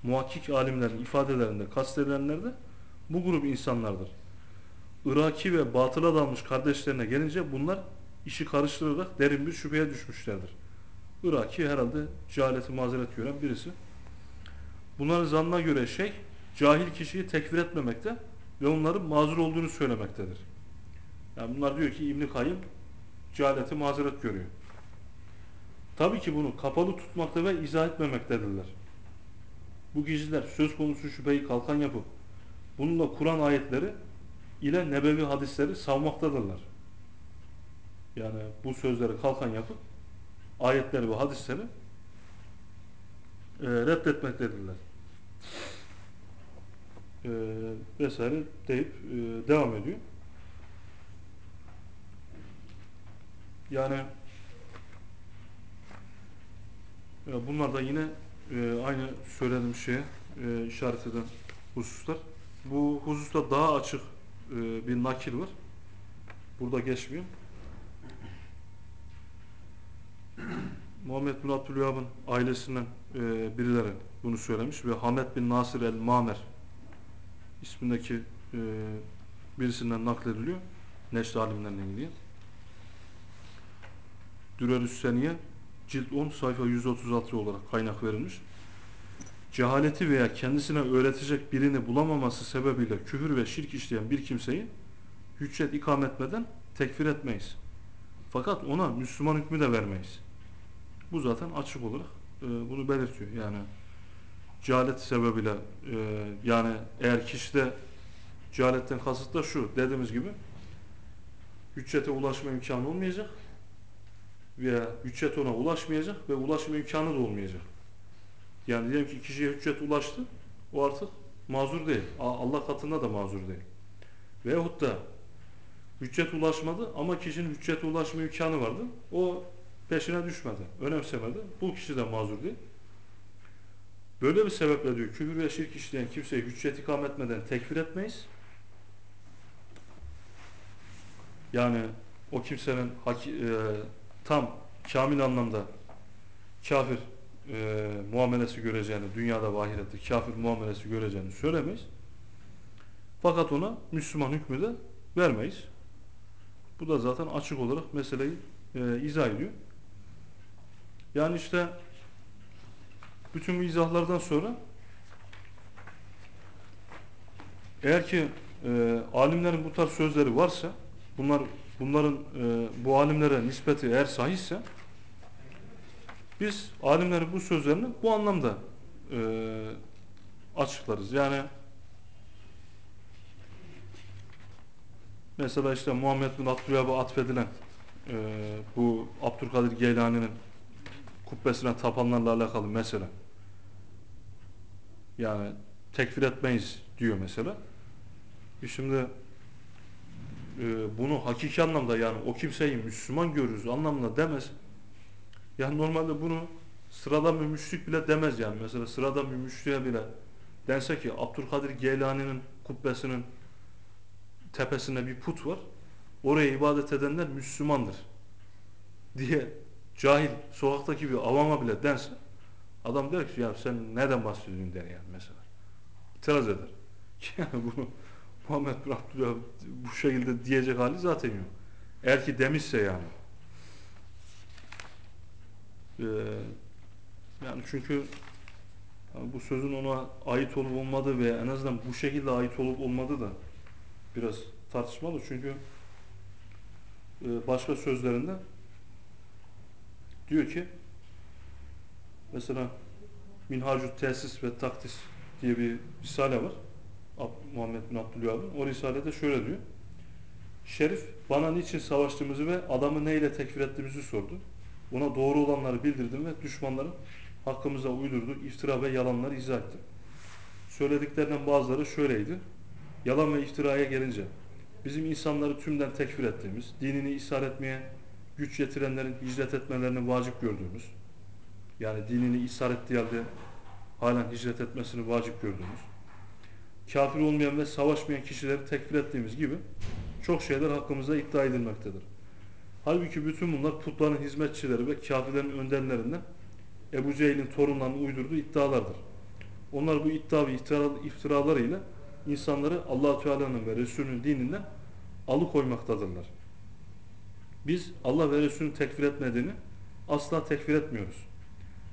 muhakkik alimlerin ifadelerinde kastedilenler de bu grup insanlardır. Iraki ve batıla dalmış kardeşlerine gelince bunlar işi karıştırarak derin bir şüpheye düşmüşlerdir. Iraki herhalde cehaleti mazeret gören birisi. Bunların zannına göre şey cahil kişiyi tekfir etmemekte ve onların mazur olduğunu söylemektedir. Yani bunlar diyor ki İbn Kayyım cehaleti mazeret görüyor. Tabii ki bunu kapalı tutmakta ve izah etmemektedirler. Bu kişiler söz konusu şüpheyi kalkan yapıp bununla Kur'an ayetleri ile nebevi hadisleri savmaktadırlar. Yani bu sözleri kalkan yapıp ayetleri ve hadisleri e, reddetmektedirler. E, vesaire deyip e, devam ediyor. Yani e, bunlar da yine e, aynı söylediğim şeye e, işaret eden hususlar. Bu hususta daha açık e, bir nakil var. Burada geçmiyor. Muhammed bin Abdülvahab'ın ailesinden e, birileri bunu söylemiş ve Hamed bin Nasir el-Mamer ismindeki e, birisinden naklediliyor. Neşri alimlerle ilgili. Dürerüs Seniye cilt 10 sayfa 136 olarak kaynak verilmiş. Cehaleti veya kendisine öğretecek birini bulamaması sebebiyle küfür ve şirk işleyen bir kimseyi hüccet ikam etmeden tekfir etmeyiz. Fakat ona Müslüman hükmü de vermeyiz. Bu zaten açık olarak e, bunu belirtiyor. Yani cehalet sebebiyle e, yani eğer kişide cehaletten kasıt da şu dediğimiz gibi hüccete ulaşma imkanı olmayacak veya hüccet ona ulaşmayacak ve ulaşma imkanı da olmayacak. Yani diyelim ki kişiye hüccet ulaştı o artık mazur değil. Allah katında da mazur değil. Veyahut da hüccet ulaşmadı ama kişinin hüccete ulaşma imkanı vardı. O peşine düşmedi, önemsemedi. Bu kişi de mazur değil. Böyle bir sebeple diyor küfür ve şirk işleyen kimseyi hüccet ikam etmeden tekfir etmeyiz. Yani o kimsenin haki, e, tam kamil anlamda kafir e, muamelesi göreceğini, dünyada ve ahirette kafir muamelesi göreceğini söylemeyiz. Fakat ona Müslüman hükmü de vermeyiz. Bu da zaten açık olarak meseleyi e, izah ediyor. Yani işte bütün bu izahlardan sonra eğer ki e, alimlerin bu tarz sözleri varsa bunlar bunların e, bu alimlere nispeti eğer sahihse biz alimlerin bu sözlerini bu anlamda e, açıklarız. Yani mesela işte Muhammed bin Abdülhab'a atfedilen e, bu Abdülkadir Geylani'nin kubbesine tapanlarla alakalı mesele. Yani tekfir etmeyiz diyor mesela. E şimdi e, bunu hakiki anlamda yani o kimseyi Müslüman görürüz anlamında demez. Yani normalde bunu sıradan bir müşrik bile demez yani. Mesela sıradan bir müşriye bile dense ki Abdülkadir Geylani'nin kubbesinin tepesinde bir put var. Oraya ibadet edenler Müslümandır diye cahil sokaktaki bir avama bile dense adam der ki ya sen neden bahsediyorsun der yani mesela. İtiraz eder. Yani bunu Muhammed bin Abdülhab bu şekilde diyecek hali zaten yok. Eğer ki demişse yani. Ee, yani çünkü yani bu sözün ona ait olup olmadığı veya en azından bu şekilde ait olup olmadığı da biraz tartışmalı. Çünkü e, başka sözlerinde diyor ki mesela Minhacü Tesis ve Taktis diye bir risale var. Muhammed bin Abdülvahab'ın. O risalede şöyle diyor. Şerif bana niçin savaştığımızı ve adamı neyle tekfir ettiğimizi sordu. Ona doğru olanları bildirdim ve düşmanların hakkımıza uydurdu, iftira ve yalanları izah ettim. Söylediklerinden bazıları şöyleydi. Yalan ve iftiraya gelince bizim insanları tümden tekfir ettiğimiz, dinini ishar etmeye güç yetirenlerin hicret etmelerini vacip gördüğümüz, yani dinini ishar ettiği halde halen hicret etmesini vacip gördüğümüz, kafir olmayan ve savaşmayan kişileri tekfir ettiğimiz gibi çok şeyler hakkımızda iddia edilmektedir. Halbuki bütün bunlar putların hizmetçileri ve kafirlerin önderlerinden Ebu Cehil'in torunlarının uydurduğu iddialardır. Onlar bu iddia ve iftiralarıyla insanları allah Teala'nın ve Resulünün dininden alıkoymaktadırlar. Biz Allah ve Resulünün tekfir etmediğini asla tekfir etmiyoruz.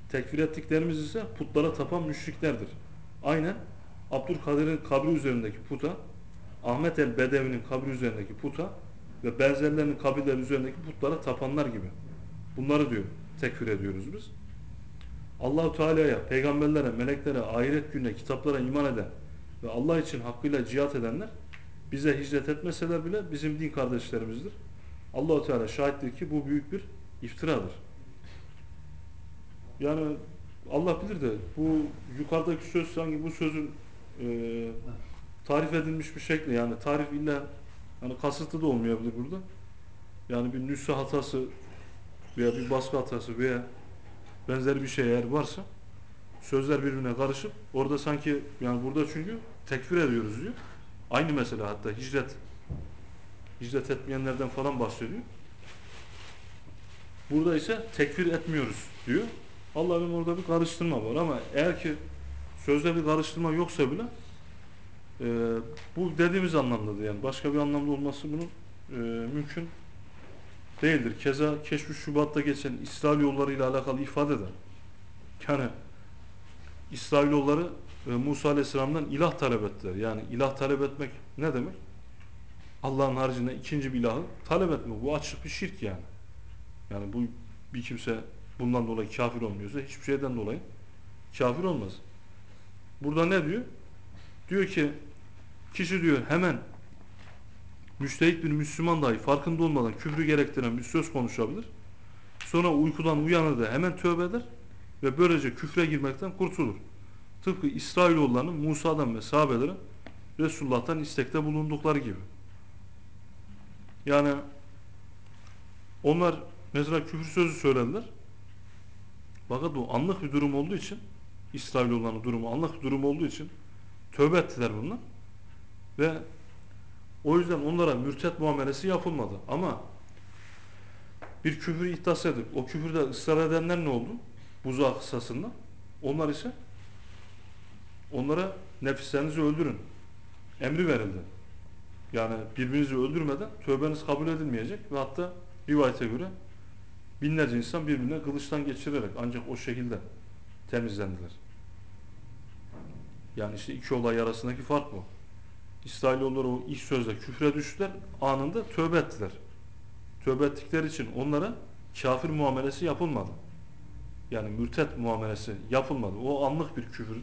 Tekfir ettiklerimiz ise putlara tapan müşriklerdir. Aynen Abdülkadir'in kabri üzerindeki puta, Ahmet el Bedevi'nin kabri üzerindeki puta ve benzerlerinin kabirleri üzerindeki putlara tapanlar gibi. Bunları diyor, tekfir ediyoruz biz. Allahu Teala'ya, peygamberlere, meleklere, ahiret gününe, kitaplara iman eden ve Allah için hakkıyla cihat edenler bize hicret etmeseler bile bizim din kardeşlerimizdir. Allahu Teala şahittir ki bu büyük bir iftiradır. Yani Allah bilir de bu yukarıdaki söz sanki bu sözün e, tarif edilmiş bir şekli yani tarif illa yani kasıtlı da olmayabilir burada. Yani bir nüsha hatası veya bir baskı hatası veya benzer bir şey eğer varsa sözler birbirine karışıp orada sanki yani burada çünkü tekfir ediyoruz diyor. Aynı mesele hatta hicret hicret etmeyenlerden falan bahsediyor. Burada ise tekfir etmiyoruz diyor. Allah'ın orada bir karıştırma var ama eğer ki sözde bir karıştırma yoksa bile e, bu dediğimiz anlamdadır yani başka bir anlamda olması bunun e, mümkün değildir. Keza Keşf-i Şubat'ta geçen İsrail yolları ile alakalı ifade de yani İsrail yolları e, Musa Aleyhisselam'dan ilah talep ettiler. Yani ilah talep etmek ne demek? Allah'ın haricinde ikinci bir ilahı talep etmek. Bu açık bir şirk yani. Yani bu bir kimse bundan dolayı kafir olmuyorsa hiçbir şeyden dolayı kafir olmaz. Burada ne diyor? Diyor ki kişi diyor hemen müştehit bir Müslüman dahi farkında olmadan küfrü gerektiren bir söz konuşabilir. Sonra uykudan uyanır da hemen tövbe eder ve böylece küfre girmekten kurtulur. Tıpkı İsrailoğullarının Musa'dan ve sahabelerin Resulullah'tan istekte bulundukları gibi. Yani onlar mesela küfür sözü söylediler. Fakat bu anlık bir durum olduğu için İsrailoğullarının durumu anlık bir durum olduğu için tövbe ettiler bunlar. Ve o yüzden onlara mürtet muamelesi yapılmadı. Ama bir küfür iddiası edip o küfürde ısrar edenler ne oldu? Buza kısasında. Onlar ise onlara nefislerinizi öldürün. Emri verildi. Yani birbirinizi öldürmeden tövbeniz kabul edilmeyecek ve hatta rivayete göre binlerce insan birbirine kılıçtan geçirerek ancak o şekilde temizlendiler. Yani işte iki olay arasındaki fark bu. İsrailoğulları o ilk sözle küfre düştüler, anında tövbe ettiler. Tövbe ettikleri için onlara kafir muamelesi yapılmadı. Yani mürtet muamelesi yapılmadı. O anlık bir küfür.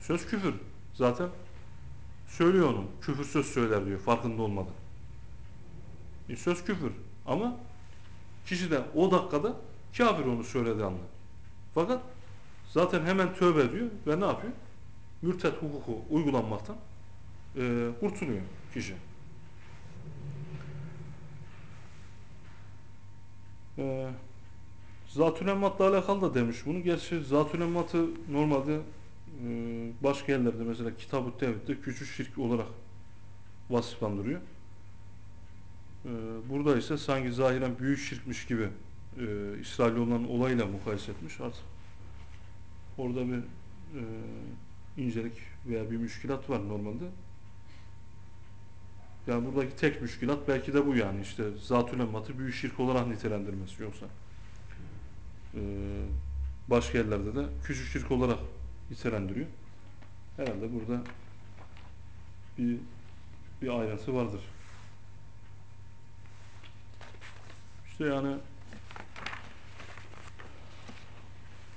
Söz küfür. Zaten söylüyor onu. Küfür söz söyler diyor farkında olmadan. Bir söz küfür. Ama kişi de o dakikada kafir onu söyledi anlar. Fakat zaten hemen tövbe ediyor ve ne yapıyor? Mürtet hukuku uygulanmaktan e, kurtuluyor kişi. E, Zatül Emmat'la alakalı da demiş bunu. Gerçi Zatül Emmat'ı normalde e, başka yerlerde mesela Kitab-ı Tevhid'de küçük şirk olarak vasıflandırıyor. E, burada ise sanki zahiren büyük şirkmiş gibi e, İsrailoğulların olayla mukayese etmiş. Artık orada bir e, incelik veya bir müşkilat var normalde. Yani buradaki tek müşkilat belki de bu yani işte zatül emmatı büyük şirk olarak nitelendirmesi yoksa e, başka yerlerde de küçük şirk olarak nitelendiriyor. Herhalde burada bir bir ayrıntı vardır. İşte yani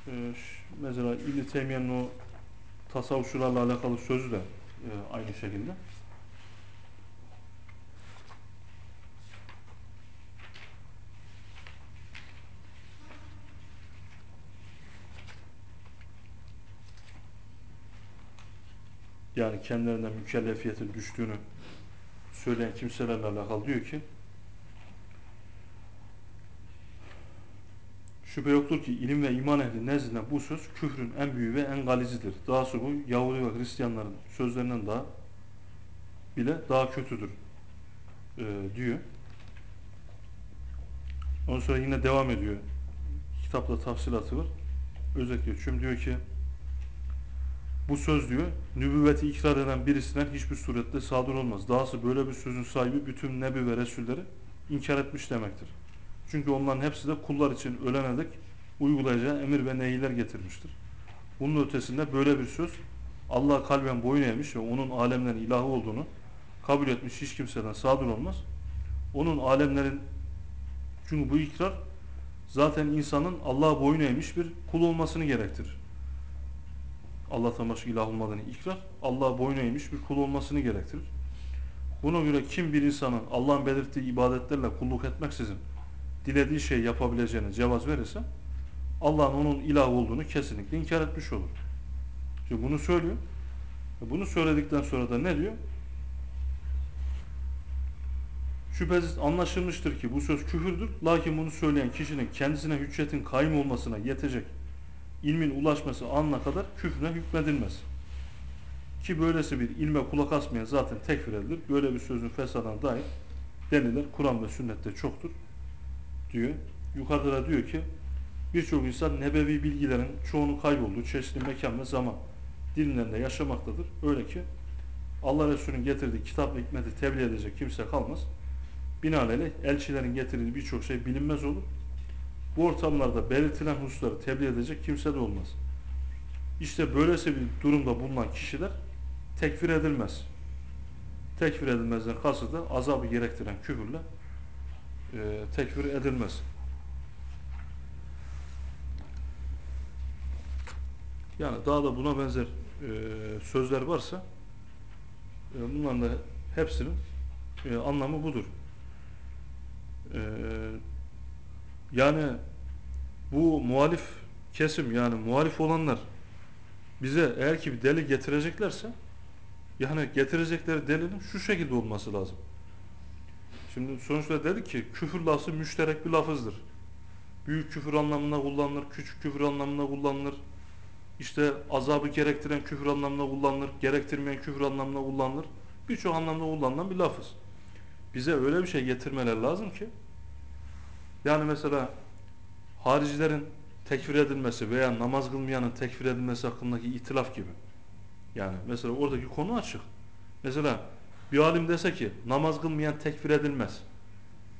e, mesela İbn-i Teymiye'nin o tasavvufçularla alakalı sözü de e, aynı şekilde. Yani kendilerinden mükellefiyetin düştüğünü söyleyen kimselerle alakalı diyor ki Şüphe yoktur ki ilim ve iman ehli nezdinde bu söz küfrün en büyüğü ve en galizidir. Dahası bu Yahudi ve Hristiyanların sözlerinden daha bile daha kötüdür e, diyor. Ondan sonra yine devam ediyor. Kitapta tafsilatı var. Özetliyor. Çünkü diyor ki bu söz diyor nübüvveti ikrar eden birisinden hiçbir surette sadır olmaz. Dahası böyle bir sözün sahibi bütün nebi ve resulleri inkar etmiş demektir. Çünkü onların hepsi de kullar için ölene dek uygulayacağı emir ve nehirler getirmiştir. Bunun ötesinde böyle bir söz Allah kalben boyun eğmiş ve onun alemlerin ilahı olduğunu kabul etmiş hiç kimseden sadır olmaz. Onun alemlerin çünkü bu ikrar zaten insanın Allah'a boyun eğmiş bir kul olmasını gerektirir. Allah'tan başka ilah olmadığını ikrar, Allah'a boyun eğmiş bir kul olmasını gerektirir. Buna göre kim bir insanın Allah'ın belirttiği ibadetlerle kulluk etmeksizin dilediği şey yapabileceğine cevaz verirse Allah'ın onun ilah olduğunu kesinlikle inkar etmiş olur. Şimdi bunu söylüyor. E Bunu söyledikten sonra da ne diyor? Şüphesiz anlaşılmıştır ki bu söz küfürdür. Lakin bunu söyleyen kişinin kendisine hüccetin kaim olmasına yetecek ilmin ulaşması anına kadar küfrüne hükmedilmez. Ki böylesi bir ilme kulak asmayan zaten tekfir edilir. Böyle bir sözün fesadına dair deliller Kur'an ve sünnette çoktur diyor. Yukarıda da diyor ki birçok insan nebevi bilgilerin çoğunu kaybolduğu çeşitli mekan ve zaman dilimlerinde yaşamaktadır. Öyle ki Allah Resulü'nün getirdiği kitap ve hikmeti tebliğ edecek kimse kalmaz. Binaenaleyh elçilerin getirdiği birçok şey bilinmez olur. Bu ortamlarda belirtilen hususları tebliğ edecek kimse de olmaz. İşte böylesi bir durumda bulunan kişiler tekfir edilmez. Tekfir edilmezden kastı da azabı gerektiren küfürle e, tekfir edilmez. Yani daha da buna benzer e, sözler varsa e, bunların da hepsinin e, anlamı budur. Yani bu muhalif kesim yani muhalif olanlar bize eğer ki bir delil getireceklerse yani getirecekleri delilin şu şekilde olması lazım. Şimdi sonuçta dedik ki küfür lafzı müşterek bir lafızdır. Büyük küfür anlamında kullanılır, küçük küfür anlamında kullanılır. İşte azabı gerektiren küfür anlamında kullanılır, gerektirmeyen küfür anlamında kullanılır. Birçok anlamda kullanılan bir lafız. Bize öyle bir şey getirmeler lazım ki yani mesela haricilerin tekfir edilmesi veya namaz kılmayanın tekfir edilmesi hakkındaki itilaf gibi. Yani mesela oradaki konu açık. Mesela bir alim dese ki namaz kılmayan tekfir edilmez.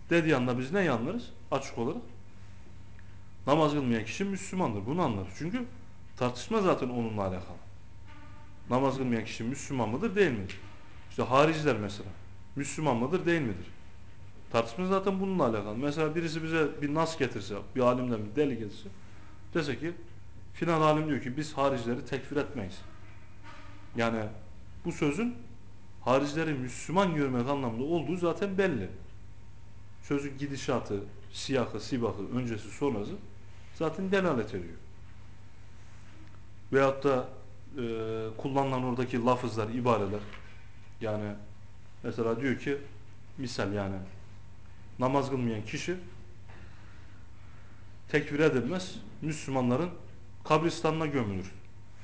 Dediği anda biz ne anlarız? Açık olarak. Namaz kılmayan kişi Müslümandır. Bunu anlarız. Çünkü tartışma zaten onunla alakalı. Namaz kılmayan kişi Müslüman mıdır değil midir? İşte hariciler mesela. Müslüman mıdır değil midir? Tartışma zaten bununla alakalı. Mesela birisi bize bir nas getirse, bir alimden bir deli getirse, dese ki filan alim diyor ki biz haricileri tekfir etmeyiz. Yani bu sözün haricileri Müslüman görmek anlamında olduğu zaten belli. Sözün gidişatı, siyahı, sibahı, öncesi, sonrası zaten delalet ediyor. Veyahut da e, kullanılan oradaki lafızlar, ibareler yani mesela diyor ki misal yani namaz kılmayan kişi tekfir edilmez. Müslümanların kabristanına gömülür.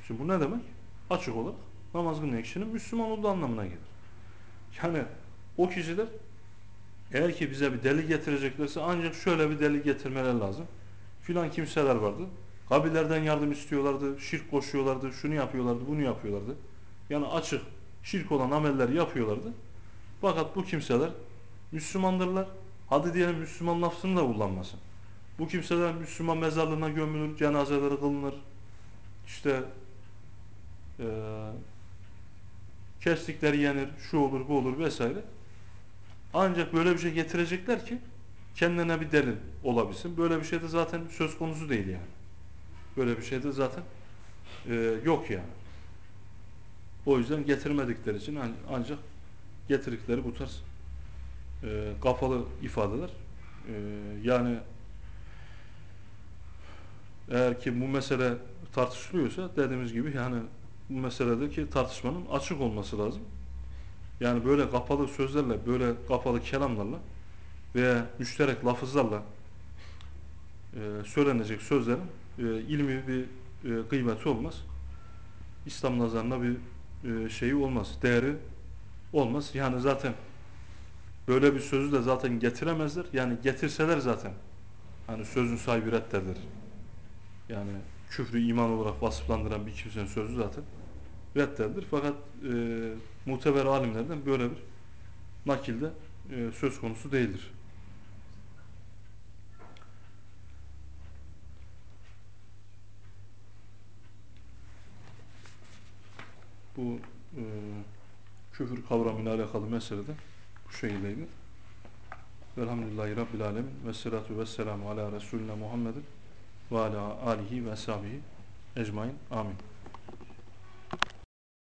Şimdi bu ne demek? Açık olarak namaz kılmayan kişinin Müslüman olduğu anlamına gelir. Yani o kişiler eğer ki bize bir delil getireceklerse ancak şöyle bir delil getirmeler lazım. Filan kimseler vardı. Kabillerden yardım istiyorlardı, şirk koşuyorlardı, şunu yapıyorlardı, bunu yapıyorlardı. Yani açık şirk olan ameller yapıyorlardı. Fakat bu kimseler Müslümandırlar. Hadi diyelim Müslüman lafzını da kullanmasın. Bu kimseler Müslüman mezarlığına gömülür, cenazeleri kılınır. İşte eee kestikleri yenir, şu olur, bu olur vesaire. Ancak böyle bir şey getirecekler ki kendine bir delil olabilsin. Böyle bir şey de zaten söz konusu değil yani. Böyle bir şey de zaten eee, yok yani. O yüzden getirmedikleri için an- ancak getirdikleri bu tarz eee, kapalı ifadeler. Eee, yani eğer ki bu mesele tartışılıyorsa dediğimiz gibi yani meseledeki tartışmanın açık olması lazım. Yani böyle kapalı sözlerle, böyle kapalı kelamlarla veya müşterek lafızlarla e, söylenecek sözlerin e, ilmi bir e, kıymeti olmaz. İslam nazarında bir e, şeyi olmaz, değeri olmaz. Yani zaten böyle bir sözü de zaten getiremezler. Yani getirseler zaten hani sözün sahibi reddedilir. Yani küfrü iman olarak vasıflandıran bir kimsenin sözü zaten reddedilir. Fakat e, muteber alimlerden böyle bir nakilde e, söz konusu değildir. Bu e, küfür kavramıyla alakalı meselede bu şekildeydi. Velhamdülillahi Rabbil Alemin ve salatu ve selamu ala Resulüne Muhammedin ve ala alihi ve sahbihi ecmain. Amin.